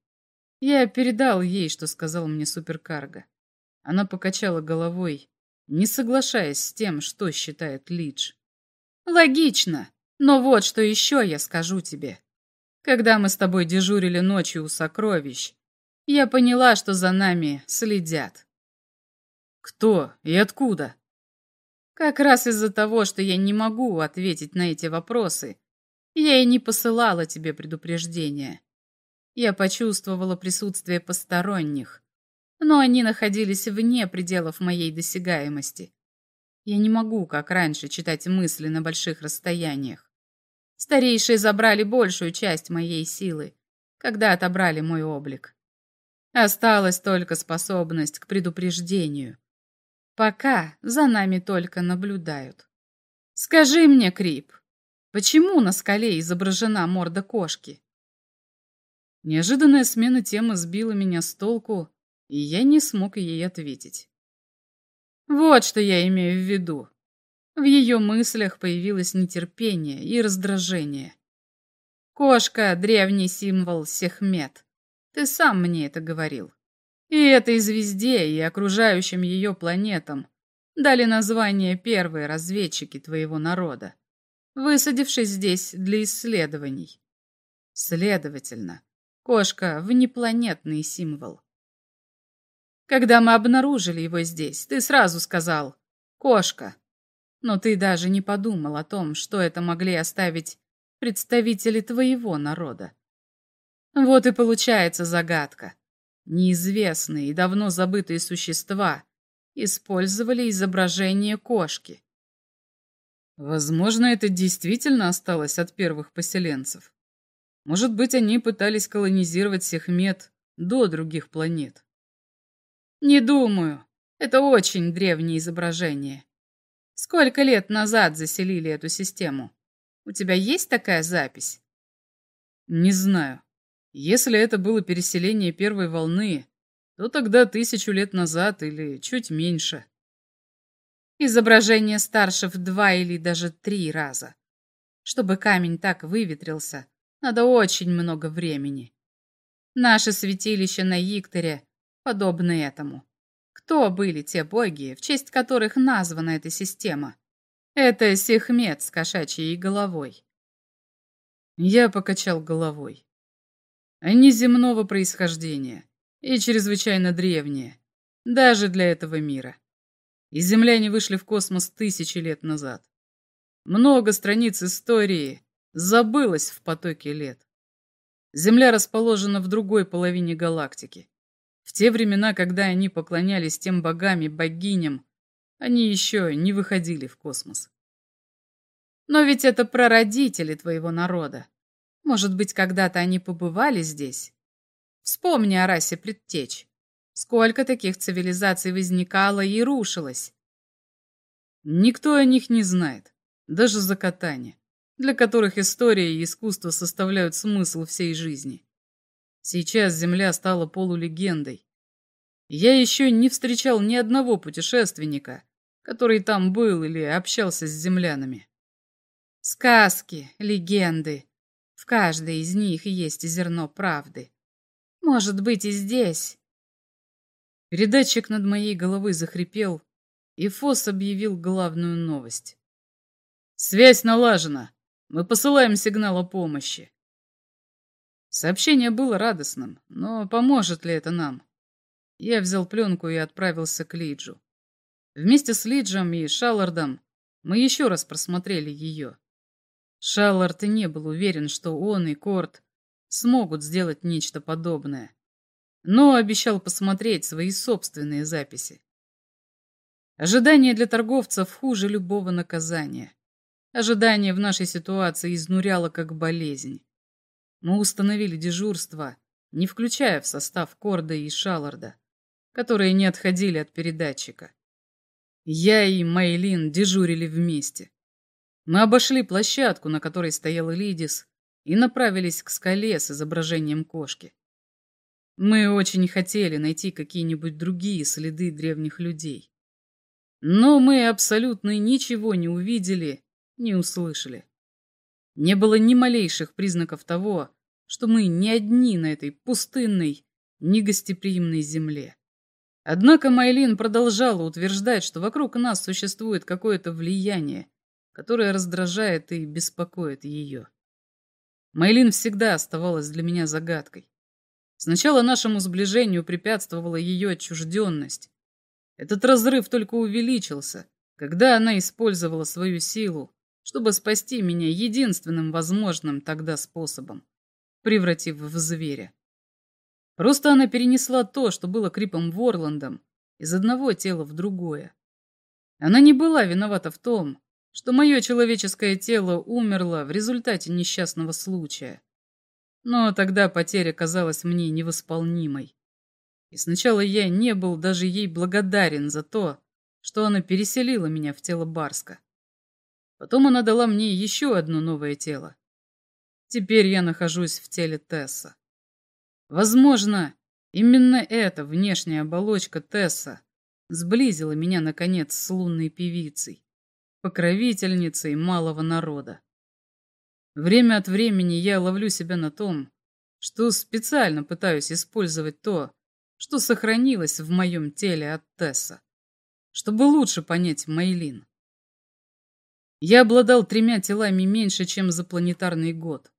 B: Я передал ей, что сказал мне суперкарго. Она покачала головой, не соглашаясь с тем, что считает Лидж.
A: Логично, но вот что еще я скажу тебе. Когда мы с тобой дежурили ночью у сокровищ, я поняла, что за нами следят.
B: Кто и откуда?
A: Как раз из-за того, что я не могу ответить на эти вопросы, я и не посылала тебе предупреждения. Я почувствовала присутствие посторонних, но они находились вне пределов моей досягаемости. Я не могу, как раньше, читать мысли на больших расстояниях. Старейшие забрали большую часть моей силы, когда отобрали мой облик. Осталась только способность к предупреждению. Пока за нами только наблюдают. Скажи мне, Крип, почему на скале изображена морда кошки?
B: Неожиданная смена темы сбила меня с толку, и я не смог ей ответить.
A: Вот что я имею в виду. В ее мыслях появилось нетерпение и раздражение. Кошка — древний символ Сехмет. Ты сам мне это говорил. И этой звезде, и окружающим ее планетам дали название первые разведчики твоего народа, высадившись здесь для исследований. Следовательно, кошка — внепланетный символ. Когда мы обнаружили его здесь, ты сразу сказал «кошка». Но ты даже не подумал о том, что это могли оставить представители твоего народа. Вот и получается загадка. Неизвестные и давно забытые существа использовали изображение кошки.
B: Возможно, это действительно осталось от первых поселенцев. Может быть, они пытались колонизировать Сехмет до других планет.
A: Не думаю. Это очень древнее изображение. Сколько лет назад заселили эту систему? У тебя есть такая запись?
B: Не знаю. Если это было переселение первой волны, то тогда тысячу лет назад или чуть меньше.
A: Изображение старше в два или даже три раза. Чтобы камень так выветрился, надо очень много времени. Наше святилище на Икторе подобно этому. Кто были те боги, в честь которых названа эта система? Это Сехмет с кошачьей головой.
B: Я покачал головой. Они земного происхождения и чрезвычайно древние, даже для этого мира. И земляне вышли в космос тысячи лет назад. Много страниц истории забылось в потоке лет. Земля расположена в другой половине галактики. В те времена, когда они поклонялись тем богам и богиням, они еще не выходили в космос.
A: Но ведь это прародители твоего народа. Может быть, когда-то они побывали здесь? Вспомни о расе предтеч. Сколько таких цивилизаций возникало и рушилось?
B: Никто о них не знает, даже закатане, для которых история и искусство составляют смысл всей жизни. Сейчас Земля стала полулегендой. Я еще не встречал ни одного путешественника, который там был или общался с землянами.
A: Сказки, легенды, в каждой из них есть зерно правды. Может быть, и здесь.
B: Передатчик над моей головой захрипел, и Фос объявил главную новость. «Связь налажена. Мы посылаем сигнал о помощи». Сообщение было радостным, но поможет ли это нам? Я взял пленку и отправился к Лиджу. Вместе с Лиджем и Шаллардом мы еще раз просмотрели ее. Шаллард не был уверен, что он и Корт смогут сделать нечто подобное, но обещал посмотреть свои собственные записи. Ожидание для торговцев хуже любого наказания. Ожидание в нашей ситуации изнуряло как болезнь. Мы установили дежурство, не включая в состав Корда и Шалларда, которые не отходили от передатчика. Я и Мейлин дежурили вместе. Мы обошли площадку, на которой стоял Лидис, и направились к скале с изображением кошки. Мы очень хотели найти какие-нибудь другие следы древних людей. Но мы абсолютно ничего не увидели, не услышали. Не было ни малейших признаков того, что мы не одни на этой пустынной, негостеприимной земле. Однако Майлин продолжала утверждать, что вокруг нас существует какое-то влияние, которое раздражает и беспокоит ее. Майлин всегда оставалась для меня загадкой. Сначала нашему сближению препятствовала ее отчужденность. Этот разрыв только увеличился, когда она использовала свою силу, чтобы спасти меня единственным возможным тогда способом, превратив в зверя. Просто она перенесла то, что было Крипом Ворландом, из одного тела в другое. Она не была виновата в том, что мое человеческое тело умерло в результате несчастного случая. Но тогда потеря казалась мне невосполнимой. И сначала я не был даже ей благодарен за то, что она переселила меня в тело Барска. Потом она дала мне еще одно новое тело. Теперь я нахожусь в теле Тесса. Возможно, именно эта внешняя оболочка Тесса сблизила меня, наконец, с лунной певицей, покровительницей малого народа. Время от времени я ловлю себя на том, что специально пытаюсь использовать то, что сохранилось в моем теле от Тесса, чтобы лучше понять Мейлин. Я обладал тремя телами меньше, чем за планетарный год.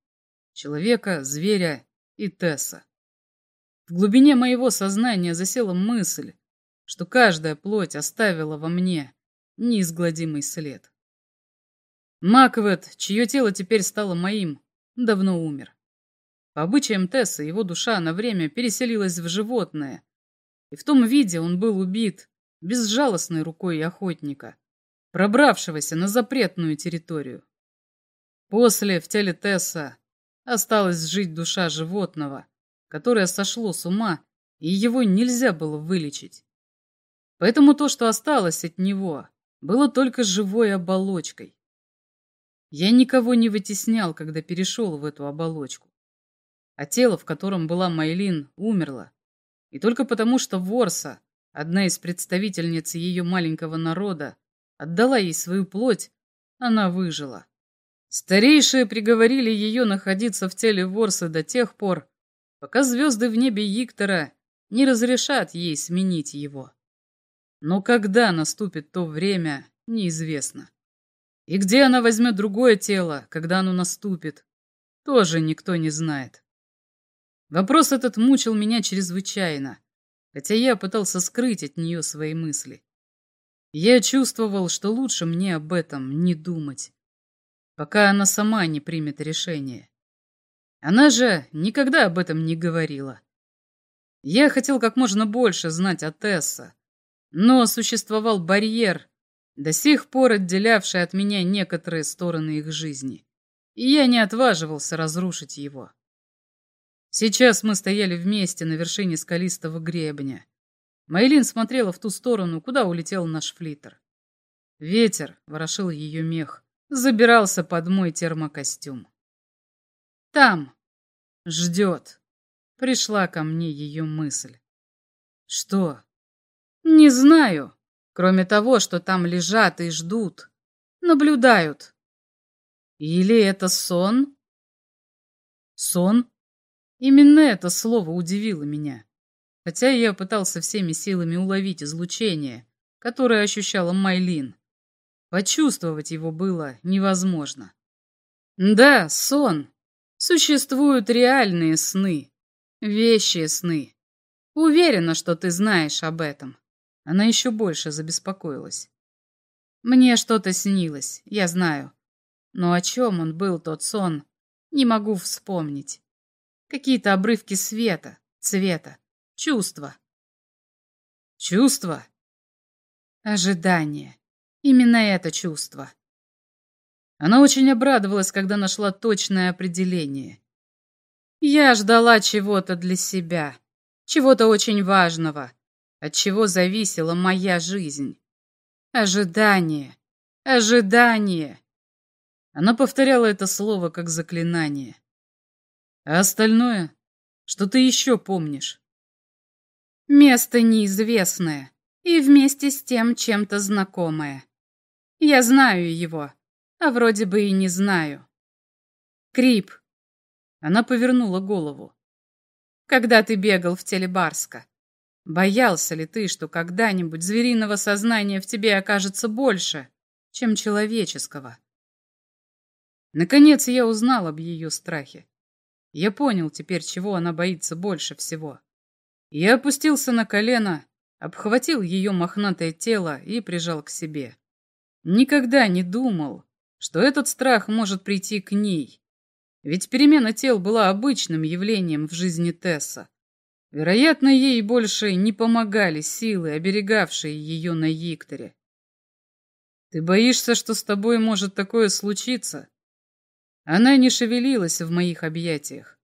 B: Человека, зверя и Тесса. В глубине моего сознания засела мысль, что каждая плоть оставила во мне неизгладимый след. Маквет, чье тело теперь стало моим, давно умер. По обычаям Тесса его душа на время переселилась в животное, и в том виде он был убит безжалостной рукой охотника, пробравшегося на запретную территорию. После в теле Тесса осталась жить душа животного, которое сошло с ума, и его нельзя было вылечить. Поэтому то, что осталось от него, было только живой оболочкой. Я никого не вытеснял, когда перешел в эту оболочку. А тело, в котором была Майлин, умерло. И только потому, что Ворса, одна из представительниц ее маленького народа, отдала ей свою плоть, она выжила. Старейшие приговорили ее находиться в теле Ворса до тех пор, пока звезды в небе Иктора не разрешат ей сменить его. Но когда наступит то время, неизвестно. И где она возьмет другое тело, когда оно наступит, тоже никто не знает. Вопрос этот мучил меня чрезвычайно, хотя я пытался скрыть от нее свои мысли. Я чувствовал, что лучше мне об этом не думать, пока она сама не примет решение. Она же никогда об этом не говорила. Я хотел как можно больше знать о Тесса, но существовал барьер, до сих пор отделявший от меня некоторые стороны их жизни, и я не отваживался разрушить его. Сейчас мы стояли вместе на вершине скалистого гребня. Майлин смотрела в ту сторону, куда улетел наш флитер. Ветер ворошил ее мех, забирался под мой термокостюм. Там, Ждет. Пришла ко мне ее мысль. Что? Не знаю. Кроме того, что там лежат и ждут. Наблюдают. Или это сон? Сон? Именно это слово удивило меня. Хотя я пытался всеми силами уловить излучение, которое ощущала Майлин. Почувствовать его было невозможно. Да, сон. Существуют реальные сны, вещие сны. Уверена, что ты знаешь об этом. Она еще больше забеспокоилась. Мне что-то снилось, я знаю. Но о чем он был, тот сон, не могу вспомнить. Какие-то обрывки света, цвета, чувства. Чувства? Ожидание. Именно это чувство. Она очень обрадовалась, когда нашла точное определение. Я ждала чего-то для себя, чего-то очень важного, от чего зависела моя жизнь. Ожидание, ожидание. Она повторяла это слово как заклинание. А остальное? Что ты еще помнишь? Место неизвестное и вместе с тем чем-то знакомое. Я знаю его а вроде бы и не знаю. Крип. Она повернула голову. Когда ты бегал в теле Барска?
A: Боялся ли ты, что когда-нибудь звериного сознания в тебе окажется больше, чем человеческого?
B: Наконец я узнал об ее страхе. Я понял теперь, чего она боится больше всего. Я опустился на колено, обхватил ее мохнатое тело и прижал к себе. Никогда не думал, что этот страх может прийти к ней. Ведь перемена тел была обычным явлением в жизни Тесса. Вероятно, ей больше не помогали силы, оберегавшие ее на Викторе. «Ты боишься, что с тобой может такое случиться?» Она не шевелилась в моих объятиях.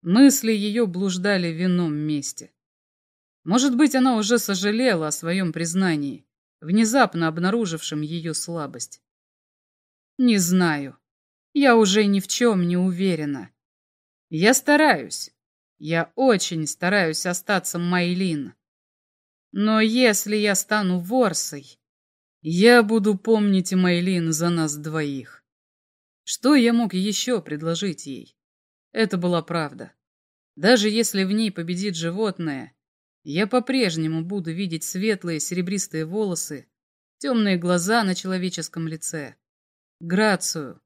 B: Мысли ее блуждали в ином месте. Может быть, она уже сожалела о своем признании, внезапно обнаружившем ее слабость. Не знаю. Я уже ни в чем не уверена. Я стараюсь. Я очень стараюсь остаться Майлин. Но если я стану ворсой, я буду помнить Майлин за нас двоих. Что я мог еще предложить ей? Это была правда. Даже если в ней победит животное, я по-прежнему буду видеть светлые серебристые волосы, темные глаза на человеческом лице, грацию,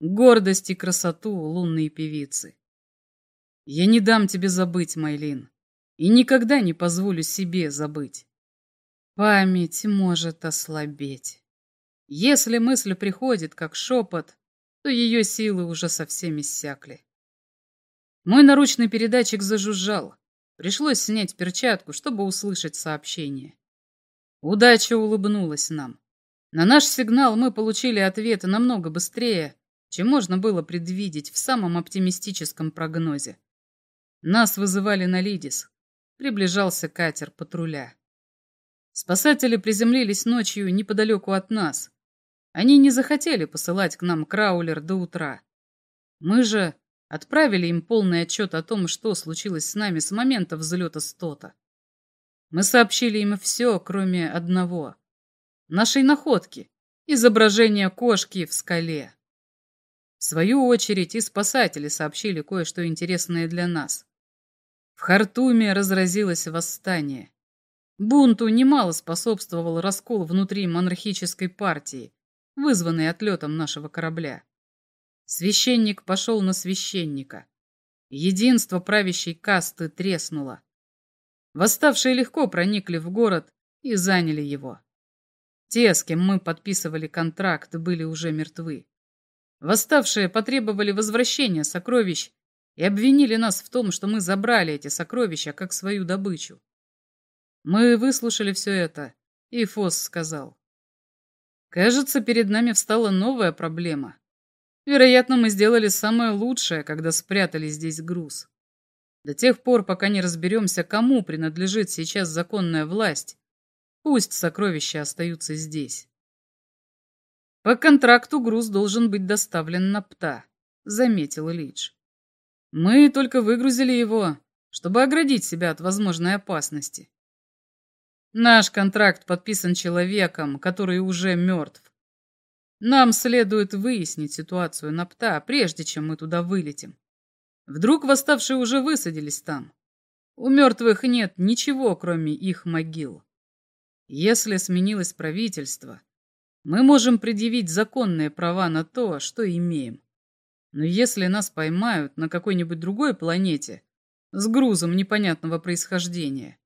B: гордость и красоту лунной певицы. Я не дам тебе забыть, Майлин, и никогда не позволю себе забыть. Память может ослабеть. Если мысль приходит как шепот, то ее силы уже совсем иссякли. Мой наручный передатчик зажужжал. Пришлось снять перчатку, чтобы услышать сообщение. Удача улыбнулась нам. На наш сигнал мы получили ответы намного быстрее, чем можно было предвидеть в самом оптимистическом прогнозе. Нас вызывали на Лидис. Приближался катер патруля. Спасатели приземлились ночью неподалеку от нас. Они не захотели посылать к нам краулер до утра. Мы же отправили им полный отчет о том, что случилось с нами с момента взлета Стота. Мы сообщили им все, кроме одного. Нашей находки, изображения кошки в скале. В свою очередь и спасатели сообщили кое-что интересное для нас. В Хартуме разразилось восстание. Бунту немало способствовал раскол внутри монархической партии, вызванный отлетом нашего корабля. Священник пошел на священника. Единство правящей касты треснуло. Восставшие легко проникли в город и заняли его. Те, с кем мы подписывали контракт, были уже мертвы. Восставшие потребовали возвращения сокровищ и обвинили нас в том, что мы забрали эти сокровища как свою добычу. Мы выслушали все это, и Фос сказал. Кажется, перед нами встала новая проблема. Вероятно, мы сделали самое лучшее, когда спрятали здесь груз. До тех пор, пока не разберемся, кому принадлежит сейчас законная власть, пусть сокровища остаются здесь. По контракту груз должен быть доставлен на ПТА, заметил Лидж. Мы только выгрузили его, чтобы оградить себя от возможной опасности. Наш контракт подписан человеком, который уже мертв. Нам следует выяснить ситуацию на ПТА, прежде чем мы туда вылетим. Вдруг восставшие уже высадились там. У мертвых нет ничего, кроме их могил. Если сменилось правительство, мы можем предъявить законные права на то, что имеем. Но если нас поймают на какой-нибудь другой планете с грузом непонятного происхождения,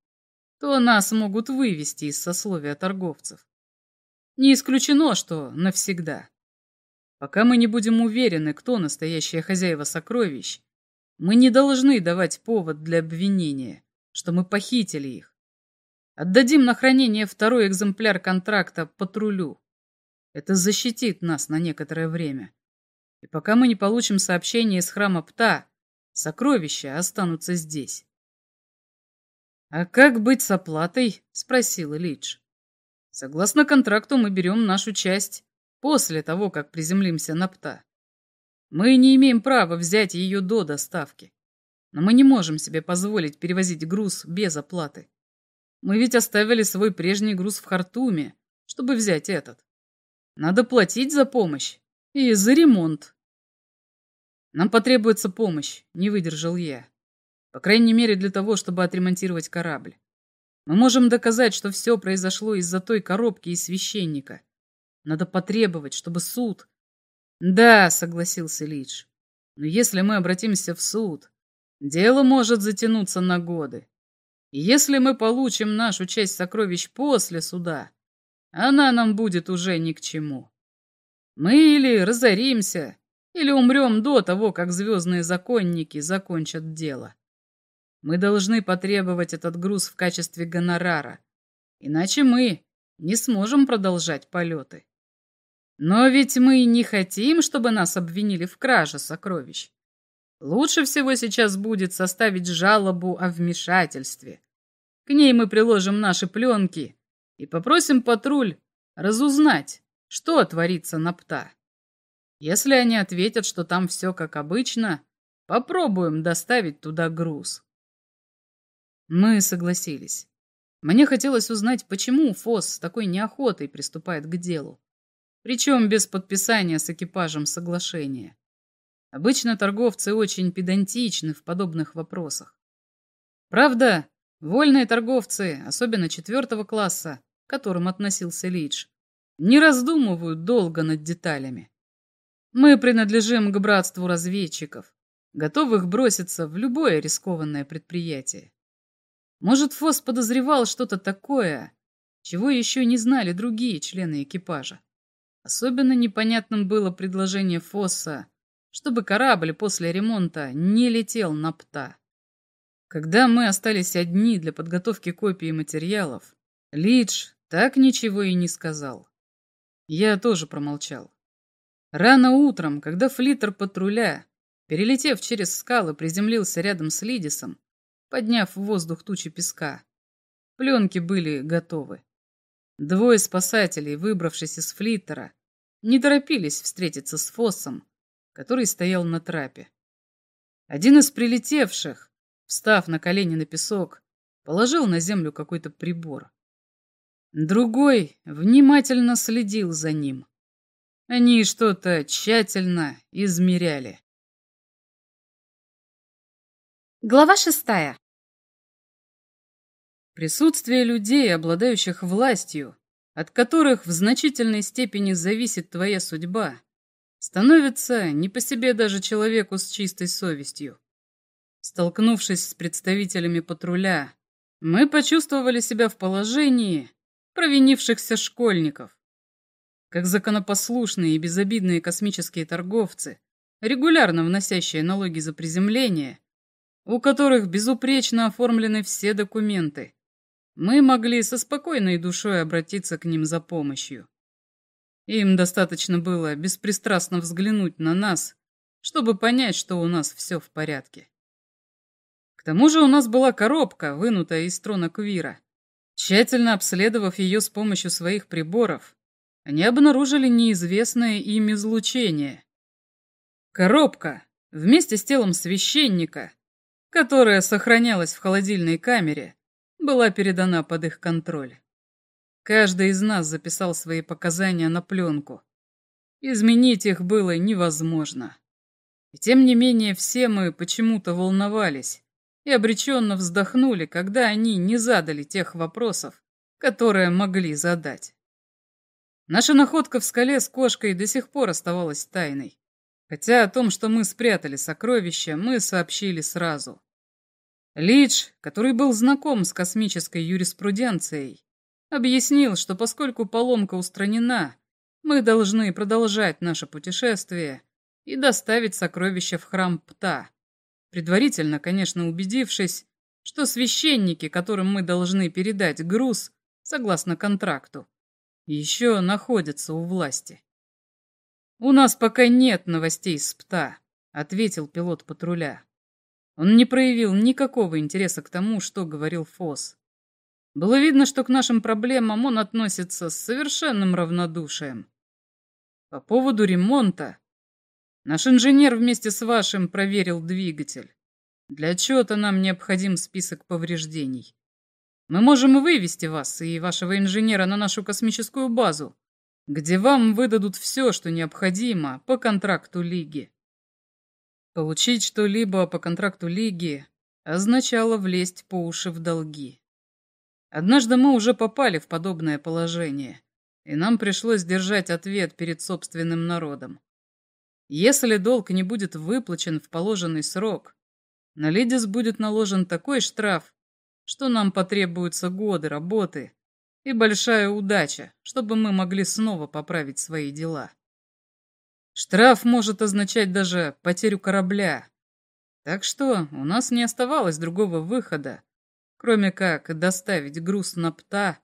B: то нас могут вывести из сословия торговцев. Не исключено, что навсегда. Пока мы не будем уверены, кто настоящие хозяева сокровищ, мы не должны давать повод для обвинения, что мы похитили их. Отдадим на хранение второй экземпляр контракта патрулю. Это защитит нас на некоторое время. И пока мы не получим сообщение из храма Пта, сокровища останутся здесь. «А как быть с оплатой?» — спросил Ильич. «Согласно контракту мы берем нашу часть после того, как приземлимся на Пта. Мы не имеем права взять ее до доставки. Но мы не можем себе позволить перевозить груз без оплаты. Мы ведь оставили свой прежний груз в Хартуме, чтобы взять этот. Надо платить за помощь и за ремонт. Нам потребуется помощь, не выдержал я. По крайней мере, для того, чтобы отремонтировать корабль. Мы можем доказать, что все произошло из-за той коробки и священника. Надо потребовать, чтобы суд... Да, согласился Лидж. Но если мы обратимся в суд, дело может затянуться на годы. И если мы получим нашу часть сокровищ после суда, она нам будет уже ни к чему. Мы или разоримся, или умрем до того, как звездные законники закончат дело. Мы должны потребовать этот груз в качестве гонорара, иначе мы не сможем продолжать полеты. Но ведь мы не хотим, чтобы нас обвинили в краже сокровищ. Лучше всего сейчас будет составить жалобу о вмешательстве. К ней мы приложим наши пленки и попросим патруль разузнать, что творится на ПТА. Если они ответят, что там все как обычно, попробуем доставить туда груз. Мы согласились. Мне хотелось узнать, почему ФОС с такой неохотой приступает к делу причем без подписания с экипажем соглашения. Обычно торговцы очень педантичны в подобных вопросах. Правда, вольные торговцы, особенно четвертого класса, к которым относился Лидж, не раздумывают долго над деталями. Мы принадлежим к братству разведчиков, готовых броситься в любое рискованное предприятие. Может, Фос подозревал что-то такое, чего еще не знали другие члены экипажа. Особенно непонятным было предложение Фосса, чтобы корабль после ремонта не летел на ПТА. Когда мы остались одни для подготовки копий материалов, Лидж так ничего и не сказал. Я тоже промолчал. Рано утром, когда флиттер патруля, перелетев через скалы, приземлился рядом с Лидисом, подняв в воздух тучи песка, пленки были готовы. Двое спасателей, выбравшись из флиттера, не торопились встретиться с Фоссом, который стоял на трапе. Один из прилетевших, встав на колени на песок, положил на землю какой-то прибор. Другой внимательно следил за ним. Они что-то тщательно измеряли.
A: Глава шестая.
B: Присутствие людей, обладающих властью, от которых в значительной степени зависит твоя судьба, становится не по себе даже человеку с чистой совестью. Столкнувшись с представителями патруля, мы почувствовали себя в положении провинившихся школьников. Как законопослушные и безобидные космические торговцы, регулярно вносящие налоги за приземление, у которых безупречно оформлены все документы, мы могли со спокойной душой обратиться к ним за помощью. Им достаточно было беспристрастно взглянуть на нас, чтобы понять, что у нас все в порядке. К тому же у нас была коробка, вынутая из трона Квира. Тщательно обследовав ее с помощью своих приборов, они обнаружили неизвестное им излучение. Коробка вместе с телом священника, которая сохранялась в холодильной камере, была передана под их контроль. Каждый из нас записал свои показания на пленку. Изменить их было невозможно. И тем не менее все мы почему-то волновались и обреченно вздохнули, когда они не задали тех вопросов, которые могли задать. Наша находка в скале с кошкой до сих пор оставалась тайной, хотя о том, что мы спрятали сокровища, мы сообщили сразу. Лидж, который был знаком с космической юриспруденцией, объяснил, что поскольку поломка устранена, мы должны продолжать наше путешествие и доставить сокровища в храм Пта, предварительно, конечно, убедившись, что священники, которым мы должны передать груз, согласно контракту, еще находятся у власти. «У нас пока нет новостей с Пта», — ответил пилот патруля. Он не проявил никакого интереса к тому, что говорил Фос. Было видно, что к нашим проблемам он относится с совершенным равнодушием. По поводу ремонта. Наш инженер вместе с вашим проверил двигатель. Для отчета нам необходим список повреждений. Мы можем вывести вас и вашего инженера на нашу космическую базу, где вам выдадут все, что необходимо по контракту Лиги. Получить что-либо по контракту Лиги означало влезть по уши в долги. Однажды мы уже попали в подобное положение, и нам пришлось держать ответ перед собственным народом. Если долг не будет выплачен в положенный срок, на Лидис будет наложен такой штраф, что нам потребуются годы работы и большая удача, чтобы мы могли снова поправить свои дела. Штраф может означать даже потерю корабля. Так что у нас не оставалось другого выхода, кроме как доставить груз на ПТА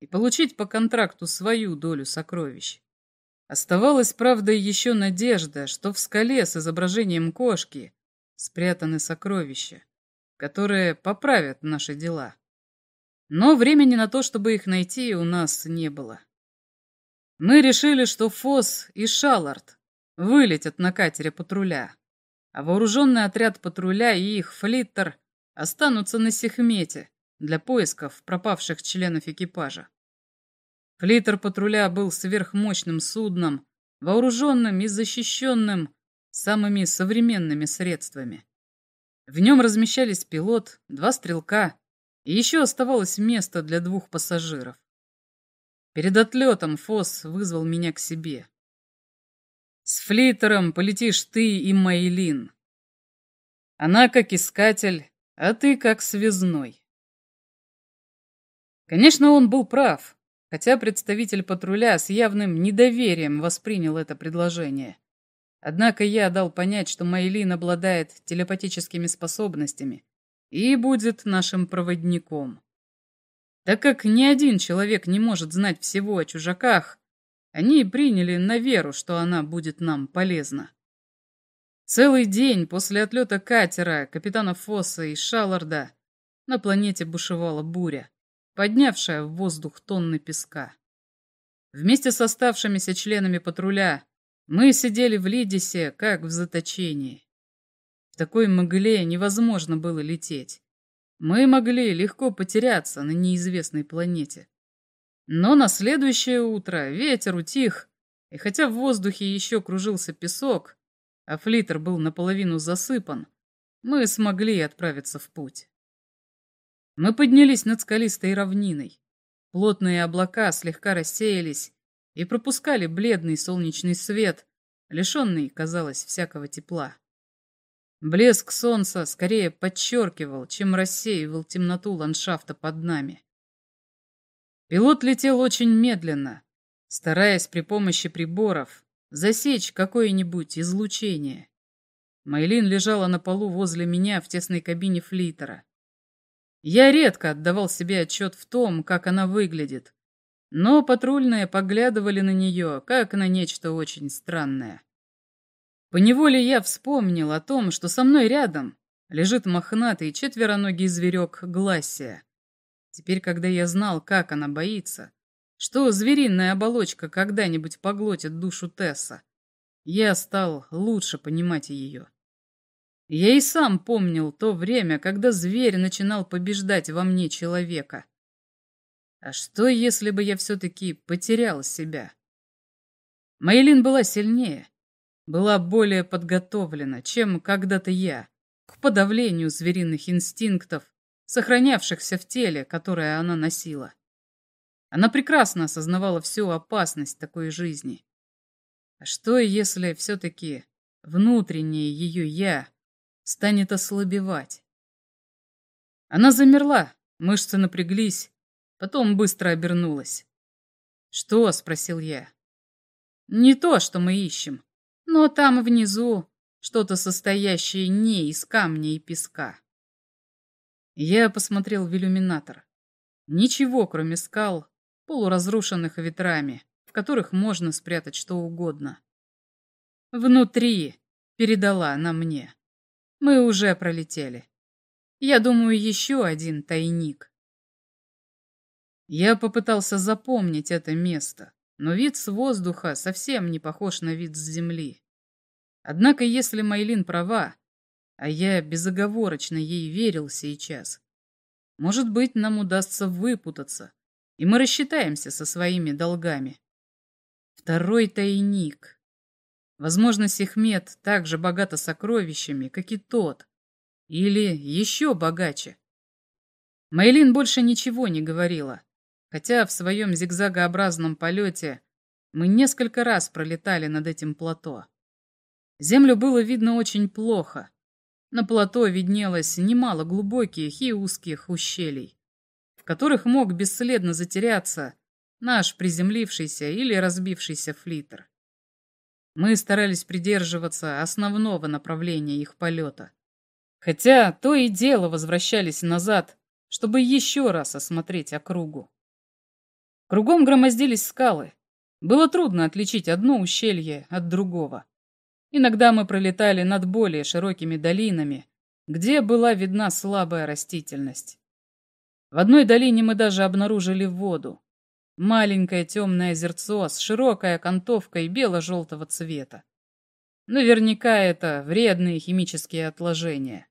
B: и получить по контракту свою долю сокровищ. Оставалась, правда, еще надежда, что в скале с изображением кошки спрятаны сокровища, которые поправят наши дела. Но времени на то, чтобы их найти, у нас не было. Мы решили, что Фос и Шалард вылетят на катере патруля, а вооруженный отряд патруля и их флиттер останутся на Сехмете для поисков пропавших членов экипажа. Флиттер патруля был сверхмощным судном, вооруженным и защищенным самыми современными средствами. В нем размещались пилот, два стрелка, и еще оставалось место для двух пассажиров. Перед отлетом Фос вызвал меня к себе. «С флиттером полетишь ты и Майлин. Она как искатель, а ты как связной. Конечно, он был прав, хотя представитель патруля с явным недоверием воспринял это предложение. Однако я дал понять, что Майлин обладает телепатическими способностями и будет нашим проводником. Так как ни один человек не может знать всего о чужаках, они приняли на веру, что она будет нам полезна. Целый день после отлета катера капитана Фосса и Шалларда на планете бушевала буря, поднявшая в воздух тонны песка. Вместе с оставшимися членами патруля мы сидели в Лидисе, как в заточении. В такой мгле невозможно было лететь. Мы могли легко потеряться на неизвестной планете. Но на следующее утро ветер утих, и хотя в воздухе еще кружился песок, а флитер был наполовину засыпан, мы смогли отправиться в путь. Мы поднялись над скалистой равниной. Плотные облака слегка рассеялись и пропускали бледный солнечный свет, лишенный, казалось, всякого тепла. Блеск солнца скорее подчеркивал, чем рассеивал темноту ландшафта под нами. Пилот летел очень медленно, стараясь при помощи приборов засечь какое-нибудь излучение. Майлин лежала на полу возле меня в тесной кабине флитера. Я редко отдавал себе отчет в том, как она выглядит, но патрульные поглядывали на нее, как на нечто очень странное. Поневоле я вспомнил о том, что со мной рядом лежит мохнатый четвероногий зверек Глассия. Теперь, когда я знал, как она боится, что звериная оболочка когда-нибудь поглотит душу Тесса. Я стал лучше понимать ее. Я и сам помнил то время, когда зверь начинал побеждать во мне человека. А что, если бы я все-таки потерял себя? Мейлин была сильнее, была более подготовлена, чем когда-то я, к подавлению звериных инстинктов, сохранявшихся в теле, которое она носила. Она прекрасно осознавала всю опасность такой жизни. А что, если все-таки внутреннее ее «я» станет ослабевать? Она замерла, мышцы напряглись, потом быстро обернулась. «Что?» — спросил я. «Не то, что мы ищем, но там внизу что-то состоящее не из камня и песка». Я посмотрел в иллюминатор. Ничего, кроме скал, полуразрушенных ветрами, в которых можно спрятать что угодно. Внутри передала она мне. Мы уже пролетели. Я думаю, еще один тайник. Я попытался запомнить это место, но вид с воздуха совсем не похож на вид с земли. Однако, если Майлин права, а я безоговорочно ей верил сейчас, может быть, нам удастся выпутаться, и мы рассчитаемся со своими долгами. Второй тайник. Возможно, Сехмет так же богата сокровищами, как и тот. Или еще богаче.
A: Мейлин больше ничего не говорила, хотя в своем зигзагообразном полете мы несколько раз пролетали над этим плато. Землю было видно очень плохо. На плато виднелось немало глубоких и узких ущелий, в которых мог бесследно затеряться наш приземлившийся или разбившийся флитер. Мы старались придерживаться основного направления их полета. Хотя то и дело возвращались назад, чтобы еще раз осмотреть округу. Кругом громоздились скалы. Было трудно отличить одно ущелье от другого. Иногда мы пролетали над более широкими долинами, где была видна слабая растительность. В одной долине мы даже обнаружили воду. Маленькое темное озерцо с широкой окантовкой бело-желтого цвета. Наверняка это вредные химические отложения.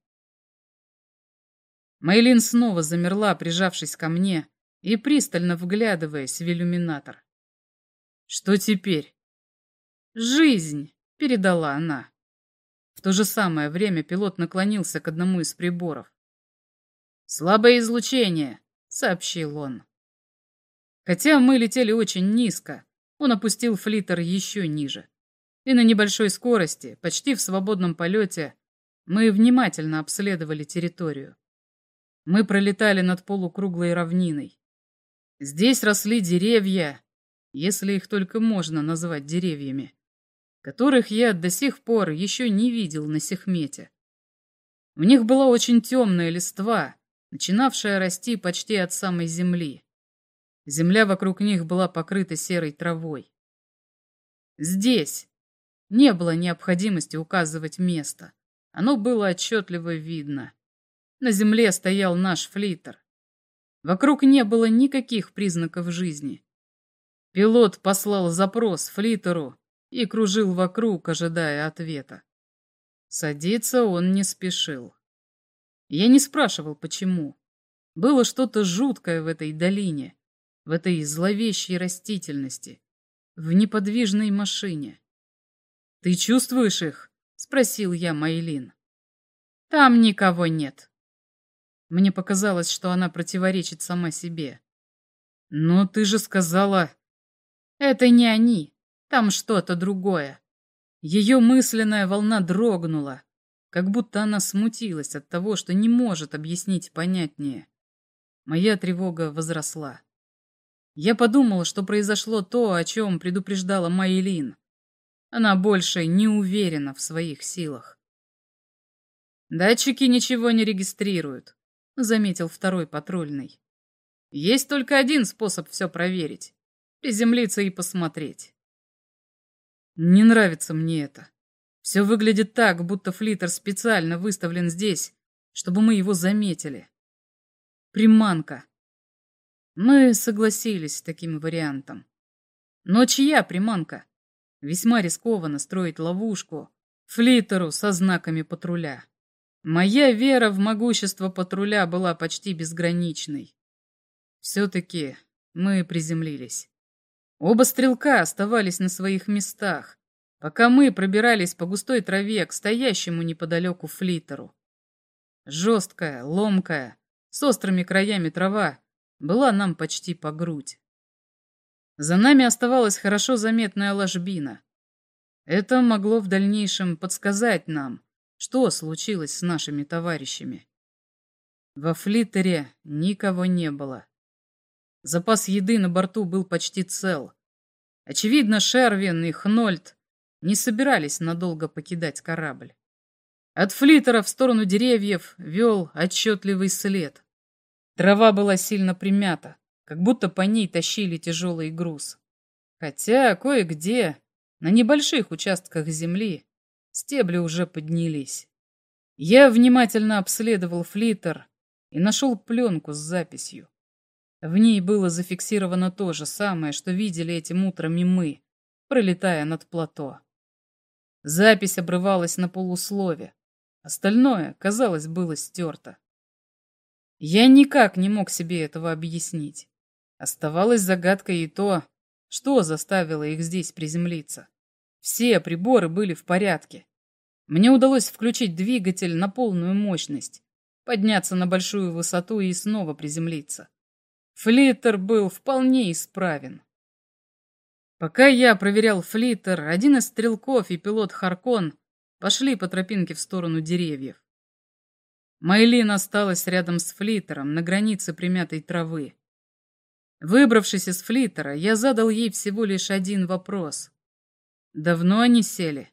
A: Мейлин снова замерла, прижавшись ко мне и пристально вглядываясь в иллюминатор. «Что теперь?» «Жизнь!» — передала она. В то же самое время пилот наклонился к одному из приборов. «Слабое излучение», — сообщил он. Хотя мы летели очень низко, он опустил флиттер еще ниже. И на небольшой скорости, почти в свободном полете, мы внимательно обследовали территорию. Мы пролетали над полукруглой равниной. Здесь росли деревья, если их только можно назвать деревьями, которых я до сих пор еще не видел на Сехмете. У них была очень темная листва, начинавшая расти почти от самой земли. Земля вокруг них была покрыта серой травой. Здесь не было необходимости указывать место. Оно было отчетливо видно. На земле стоял наш флитер. Вокруг не было никаких признаков жизни. Пилот послал запрос флитеру и кружил вокруг, ожидая ответа. Садиться он не спешил. Я не спрашивал, почему. Было что-то жуткое в этой долине, в этой зловещей растительности, в неподвижной машине. «Ты чувствуешь их?» — спросил я Майлин. «Там никого нет», мне показалось, что она противоречит сама себе. «Но ты же сказала...» «Это не они. Там что-то другое». Ее мысленная волна дрогнула, как будто она смутилась от того, что не может объяснить понятнее. Моя тревога возросла. Я подумала, что произошло то, о чем предупреждала Майлин. Она больше не уверена в своих силах. Датчики ничего не регистрируют. — заметил второй патрульный. «Есть только один способ все проверить. Приземлиться и посмотреть». «Не нравится мне это. Все выглядит так, будто флиттер специально выставлен здесь, чтобы мы его заметили. Приманка». Мы согласились с таким вариантом. Но чья приманка? Весьма рискованно строить ловушку флиттеру со знаками патруля. Моя вера в могущество патруля была почти безграничной. Все-таки мы приземлились. Оба стрелка оставались на своих местах, пока мы пробирались по густой траве к стоящему неподалеку флитеру. Жесткая, ломкая, с острыми краями трава была нам почти по грудь. За нами оставалась хорошо заметная ложбина. Это могло в дальнейшем подсказать нам, что случилось с нашими товарищами? Во флиттере никого не было. Запас еды на борту был почти цел. Очевидно, Шервин и Хнольд не собирались надолго покидать корабль. От флиттера в сторону деревьев вел отчетливый след. Трава была сильно примята, как будто по ней тащили тяжелый груз. Хотя кое-где, на небольших участках земли, Стебли уже поднялись. Я внимательно обследовал флиттер и нашел пленку с записью. В ней было зафиксировано то же самое, что видели этим утром и мы, пролетая над плато. Запись обрывалась на полуслове. Остальное, казалось, было стерто. Я никак не мог себе этого объяснить. Оставалось загадкой и то, что заставило их здесь приземлиться. Все приборы были в порядке. Мне удалось включить двигатель на полную мощность,
B: подняться на большую высоту и снова приземлиться. Флиттер был вполне исправен. Пока я проверял флиттер, один из стрелков и пилот Харкон пошли по тропинке в сторону деревьев. Майлин осталась рядом с флиттером на границе примятой травы. Выбравшись из флиттера, я задал ей всего лишь один вопрос. Давно они сели?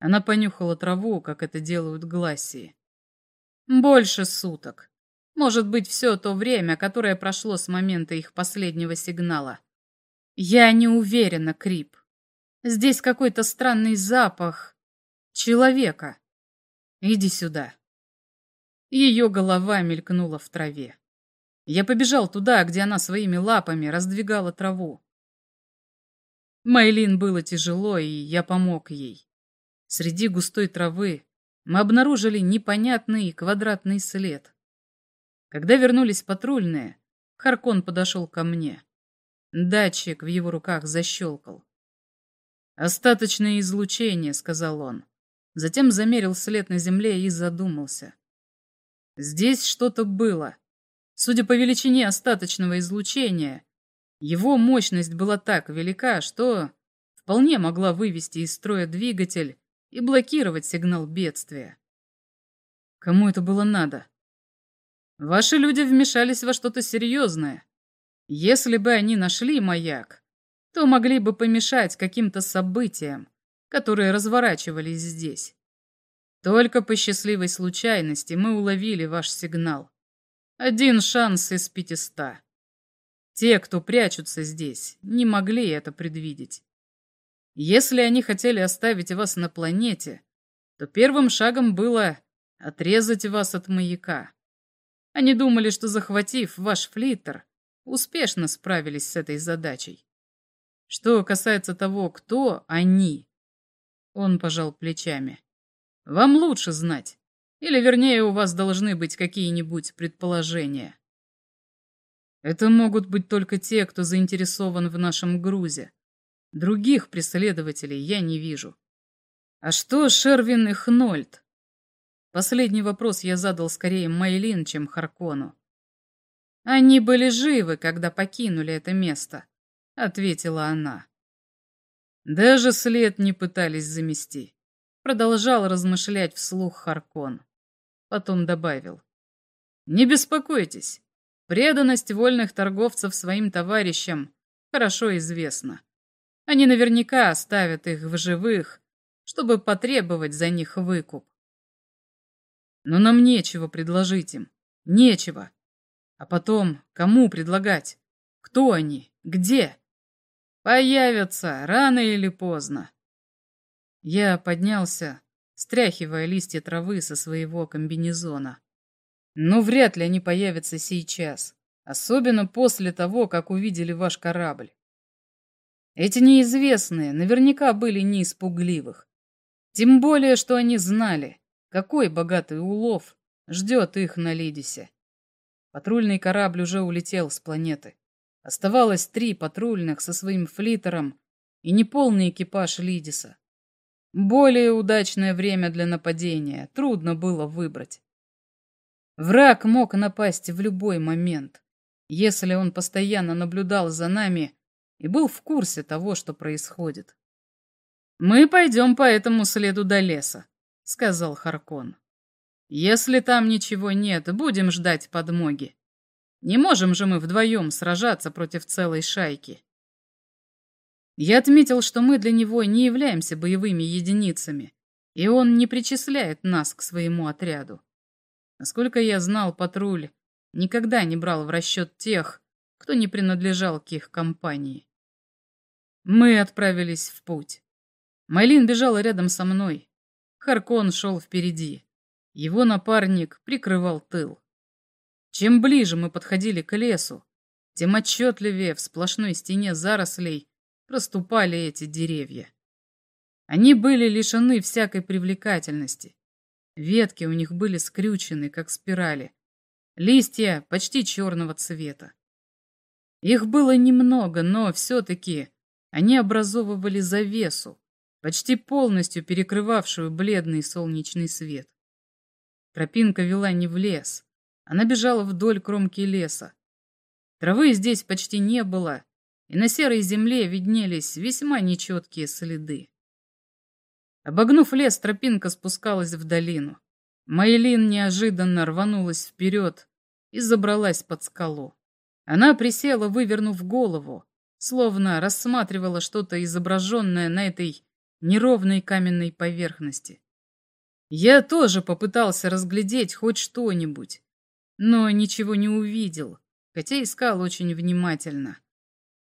B: Она понюхала траву, как это делают гласии. Больше суток. Может быть, все то время, которое прошло с момента их последнего сигнала. Я не уверена, Крип. Здесь какой-то странный запах человека. Иди сюда. Ее голова мелькнула в траве. Я побежал туда, где она своими лапами раздвигала траву. Майлин было тяжело, и я помог ей. Среди густой травы мы обнаружили непонятный квадратный след. Когда вернулись патрульные, Харкон подошел ко мне. Датчик в его руках защелкал. «Остаточное излучение», — сказал он. Затем замерил след на земле и задумался. Здесь что-то было. Судя по величине остаточного излучения, его мощность была так велика, что вполне могла вывести из строя двигатель и блокировать сигнал бедствия. Кому это было надо? Ваши люди вмешались во что-то серьезное. Если бы они нашли маяк, то могли бы помешать каким-то событиям, которые разворачивались здесь. Только по счастливой случайности мы уловили ваш сигнал. Один шанс из пятиста. Те, кто прячутся здесь, не могли это предвидеть. Если они хотели оставить вас на планете, то первым шагом было отрезать вас от маяка. Они думали, что захватив ваш флиттер, успешно справились с этой задачей. Что касается того, кто они, он пожал плечами. Вам лучше знать. Или, вернее, у вас должны быть какие-нибудь предположения. Это могут быть только те, кто заинтересован в нашем грузе. Других преследователей я не вижу. А что Шервин и Хнольд? Последний вопрос я задал скорее Майлин, чем Харкону. Они были живы, когда покинули это место, ответила она. Даже след не пытались замести. Продолжал размышлять вслух Харкон. Потом добавил. «Не беспокойтесь. Преданность вольных торговцев своим товарищам хорошо известна. Они наверняка оставят их в живых, чтобы потребовать за них выкуп. Но нам нечего предложить им. Нечего. А потом, кому предлагать? Кто они? Где? Появятся рано или поздно. Я поднялся, стряхивая листья травы со своего комбинезона. Но вряд ли они появятся сейчас, особенно после того, как увидели ваш корабль. Эти неизвестные наверняка были не испугливых. Тем более, что они знали, какой богатый улов ждет их на Лидисе. Патрульный корабль уже улетел с планеты. Оставалось три патрульных со своим флитером и неполный экипаж Лидиса. Более удачное время для нападения трудно было выбрать. Враг мог напасть в любой момент, если он постоянно наблюдал за нами и был в курсе того, что происходит. «Мы пойдем по этому следу до леса», — сказал Харкон. «Если там ничего нет, будем ждать подмоги. Не можем же мы вдвоем сражаться против целой шайки». Я отметил, что мы для него не являемся боевыми единицами, и он не причисляет нас к своему отряду. Насколько я знал, патруль никогда не брал в расчет тех, кто не принадлежал к их компании. Мы отправились в путь. Майлин бежала рядом со мной. Харкон шел впереди. Его напарник прикрывал тыл. Чем ближе мы подходили к лесу, тем отчетливее в сплошной стене зарослей проступали эти деревья. Они были лишены всякой привлекательности. Ветки у них были скрючены, как спирали. Листья почти черного цвета. Их было немного, но все-таки они образовывали завесу, почти полностью перекрывавшую бледный солнечный свет. Тропинка вела не в лес. Она бежала вдоль кромки леса. Травы здесь почти не было, и на серой земле виднелись весьма нечеткие следы. Обогнув лес, тропинка спускалась в долину. Майлин неожиданно рванулась вперед и забралась под скалу. Она присела, вывернув голову, словно рассматривала что-то изображенное на этой неровной каменной поверхности. Я тоже попытался разглядеть хоть что-нибудь, но ничего не увидел, хотя искал очень внимательно,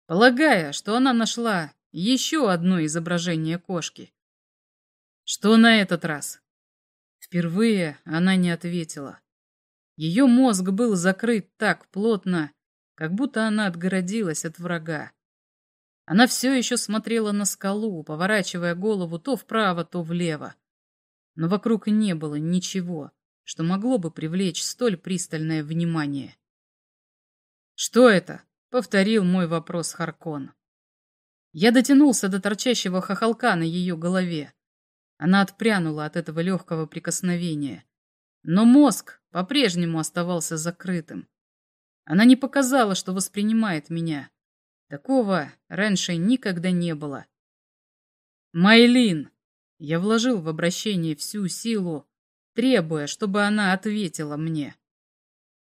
B: полагая, что она нашла еще одно изображение кошки. Что на этот раз? Впервые она не ответила. Ее мозг был закрыт так плотно, как будто она отгородилась от врага. Она все еще смотрела на скалу, поворачивая голову то вправо, то влево. Но вокруг не было ничего, что могло бы привлечь столь пристальное внимание. «Что это?» — повторил мой вопрос Харкон. Я дотянулся до торчащего хохолка на ее голове. Она отпрянула от этого легкого прикосновения. Но мозг по-прежнему оставался закрытым. Она не показала, что воспринимает меня. Такого раньше никогда не было. «Майлин!» Я вложил в обращение всю силу, требуя, чтобы она ответила мне.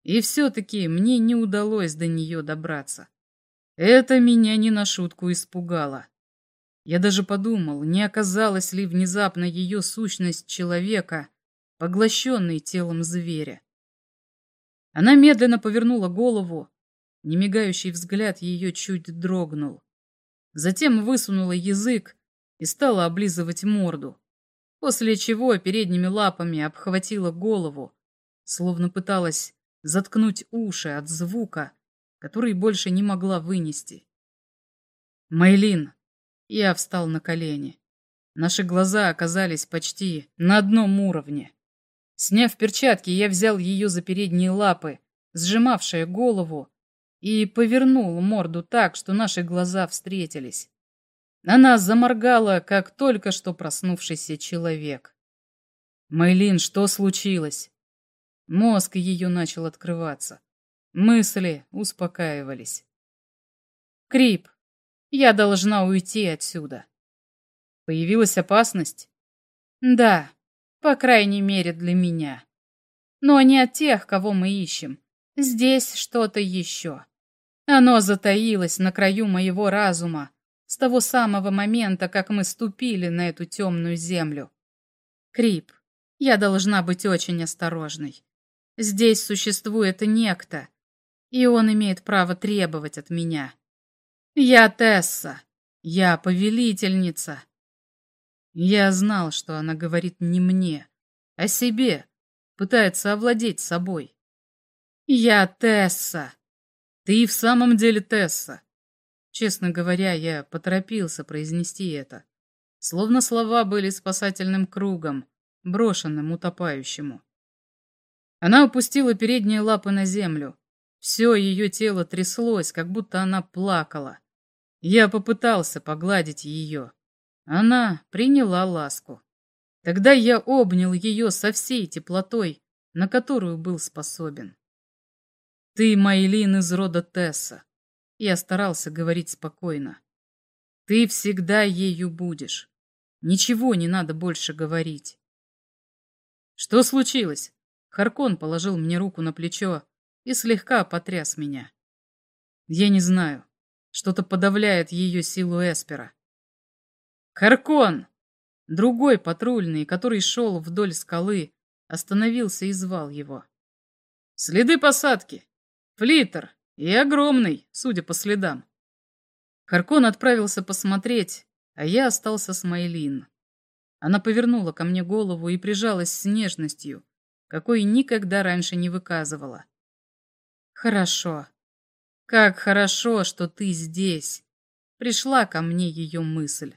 B: И все-таки мне не удалось до нее добраться. Это меня не на шутку испугало. Я даже подумал, не оказалась ли внезапно ее сущность человека, поглощенной телом зверя. Она медленно повернула голову, Немигающий взгляд ее чуть дрогнул. Затем высунула язык и стала облизывать морду, после чего передними лапами обхватила голову, словно пыталась заткнуть уши от звука, который больше не могла вынести. «Мейлин!» Я встал на колени. Наши глаза оказались почти на одном уровне. Сняв перчатки, я взял ее за передние лапы, сжимавшие голову, и повернул морду так, что наши глаза встретились. Она заморгала, как только что проснувшийся человек. «Мэйлин, что случилось?» Мозг ее начал открываться. Мысли успокаивались. «Крип, я должна уйти отсюда». Появилась опасность? Да, по крайней мере для меня. Но не от тех, кого мы ищем. Здесь что-то еще. Оно затаилось на краю моего разума с того самого момента, как мы ступили на эту темную землю. Крип, я должна быть очень осторожной. Здесь существует некто, и он имеет право требовать от меня. Я Тесса, я повелительница. Я знал, что она говорит не мне, а себе, пытается овладеть собой. Я Тесса. Ты в самом деле Тесса. Честно говоря, я поторопился произнести это. Словно слова были спасательным кругом, брошенным утопающему. Она опустила передние лапы на землю. Все ее тело тряслось, как будто она плакала. Я попытался погладить ее. Она приняла ласку. Тогда я обнял ее со всей теплотой, на которую был способен. Ты Майлин из рода Тесса. Я старался говорить спокойно. Ты всегда ею будешь. Ничего не надо больше говорить. Что случилось? Харкон положил мне руку на плечо и слегка потряс меня. Я не знаю. Что-то подавляет ее силу Эспера. Харкон! Другой патрульный, который шел вдоль скалы, остановился и звал его. Следы посадки. Флиттер. И огромный, судя по следам. Харкон отправился посмотреть, а я остался с Майлин. Она повернула ко мне голову и прижалась с нежностью, какой никогда раньше не выказывала. «Хорошо. Как хорошо, что ты здесь!» Пришла ко мне ее мысль.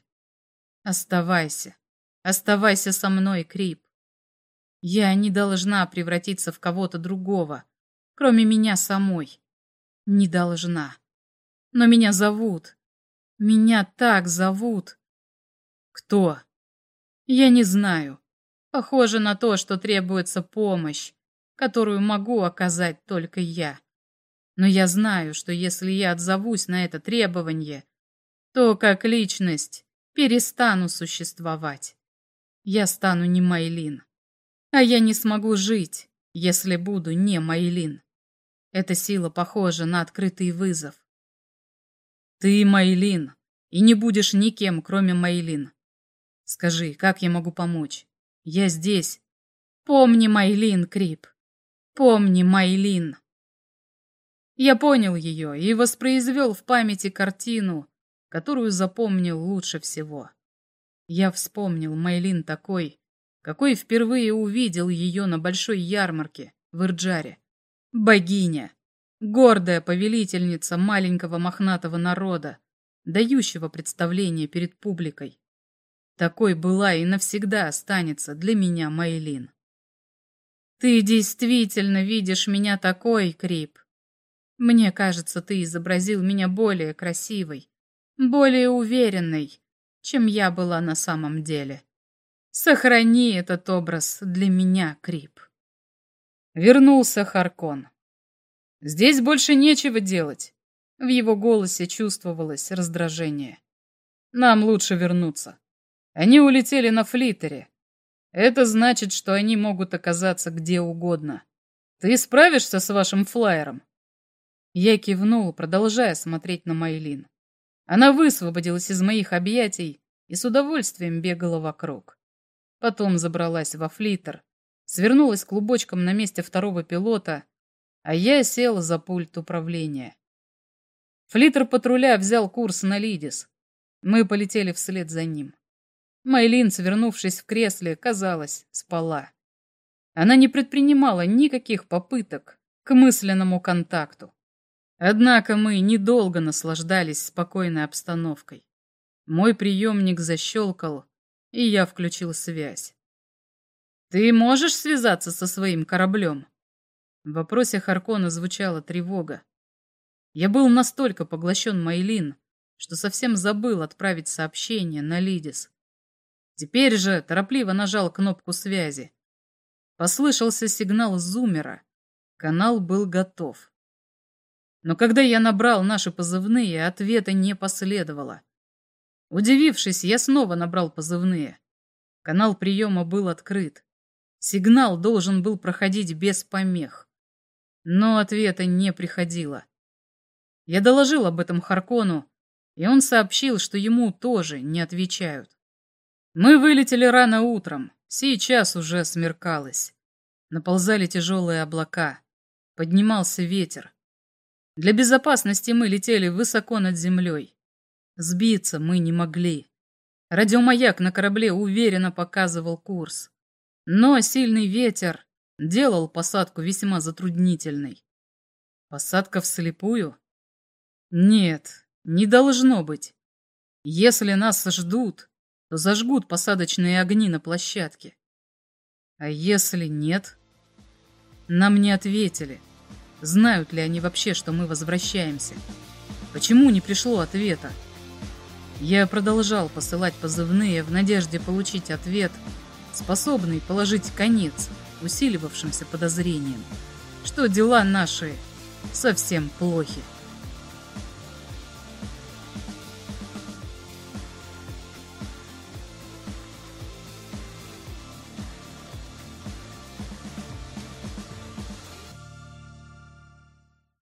B: «Оставайся. Оставайся со мной, Крип. Я не должна превратиться в кого-то другого, кроме меня самой. Не должна. Но меня зовут. Меня так зовут. Кто? Я не знаю.
A: Похоже на то, что требуется помощь, которую могу оказать только я. Но я знаю, что если я отзовусь на это требование, то как личность перестану существовать. Я стану не Майлин. А я не смогу жить, если буду не Майлин. Эта сила похожа на открытый вызов. Ты Майлин, и не будешь никем, кроме Майлин. Скажи, как я могу помочь? Я здесь. Помни Майлин, Крип. Помни Майлин. Я понял ее и воспроизвел в памяти картину, которую запомнил лучше всего. Я вспомнил Майлин такой, какой впервые увидел ее на большой ярмарке в Ирджаре. Богиня, гордая повелительница маленького мохнатого народа, дающего представление перед публикой. Такой была и навсегда останется для меня Майлин. Ты действительно видишь меня такой, Крип. Мне кажется, ты изобразил меня более красивой, более уверенной, чем я была на самом деле. Сохрани этот образ для меня, Крип. Вернулся Харкон. Здесь больше нечего делать. В его голосе чувствовалось раздражение. Нам лучше вернуться. Они улетели на флитере. Это значит, что они могут оказаться где угодно. Ты справишься с вашим флайером? Я кивнул, продолжая смотреть на Майлин. Она высвободилась из моих объятий и с удовольствием бегала вокруг. Потом забралась во флитер, свернулась клубочком на месте второго пилота, а я сел за пульт управления. Флитер патруля взял курс на Лидис. Мы полетели вслед за ним. Майлин, свернувшись в кресле, казалось, спала. Она не предпринимала никаких попыток к мысленному контакту. Однако мы недолго наслаждались спокойной обстановкой. Мой приемник защелкал, и я включил связь. «Ты можешь связаться со своим кораблем?» В вопросе Харкона звучала тревога. Я был настолько поглощен Майлин, что совсем забыл отправить сообщение на Лидис. Теперь же торопливо нажал кнопку связи. Послышался сигнал зумера. Канал был готов. Но когда я набрал наши позывные, ответа не последовало. Удивившись, я снова набрал позывные. Канал приема был открыт. Сигнал должен был проходить без помех. Но ответа не приходило. Я доложил об этом Харкону, и он сообщил, что ему тоже не отвечают. Мы вылетели рано утром, сейчас уже смеркалось. Наползали тяжелые облака, поднимался ветер. Для безопасности мы летели высоко над землей. Сбиться мы не могли. Радиомаяк на корабле уверенно показывал курс. Но сильный ветер делал посадку весьма затруднительной. Посадка вслепую? Нет, не должно быть. Если нас ждут, то зажгут посадочные огни на площадке. А если нет? Нам не ответили. Знают ли они вообще, что мы возвращаемся? Почему не пришло ответа? Я продолжал посылать позывные в надежде получить ответ, способный положить конец усиливавшимся подозрениям, что дела наши совсем плохи.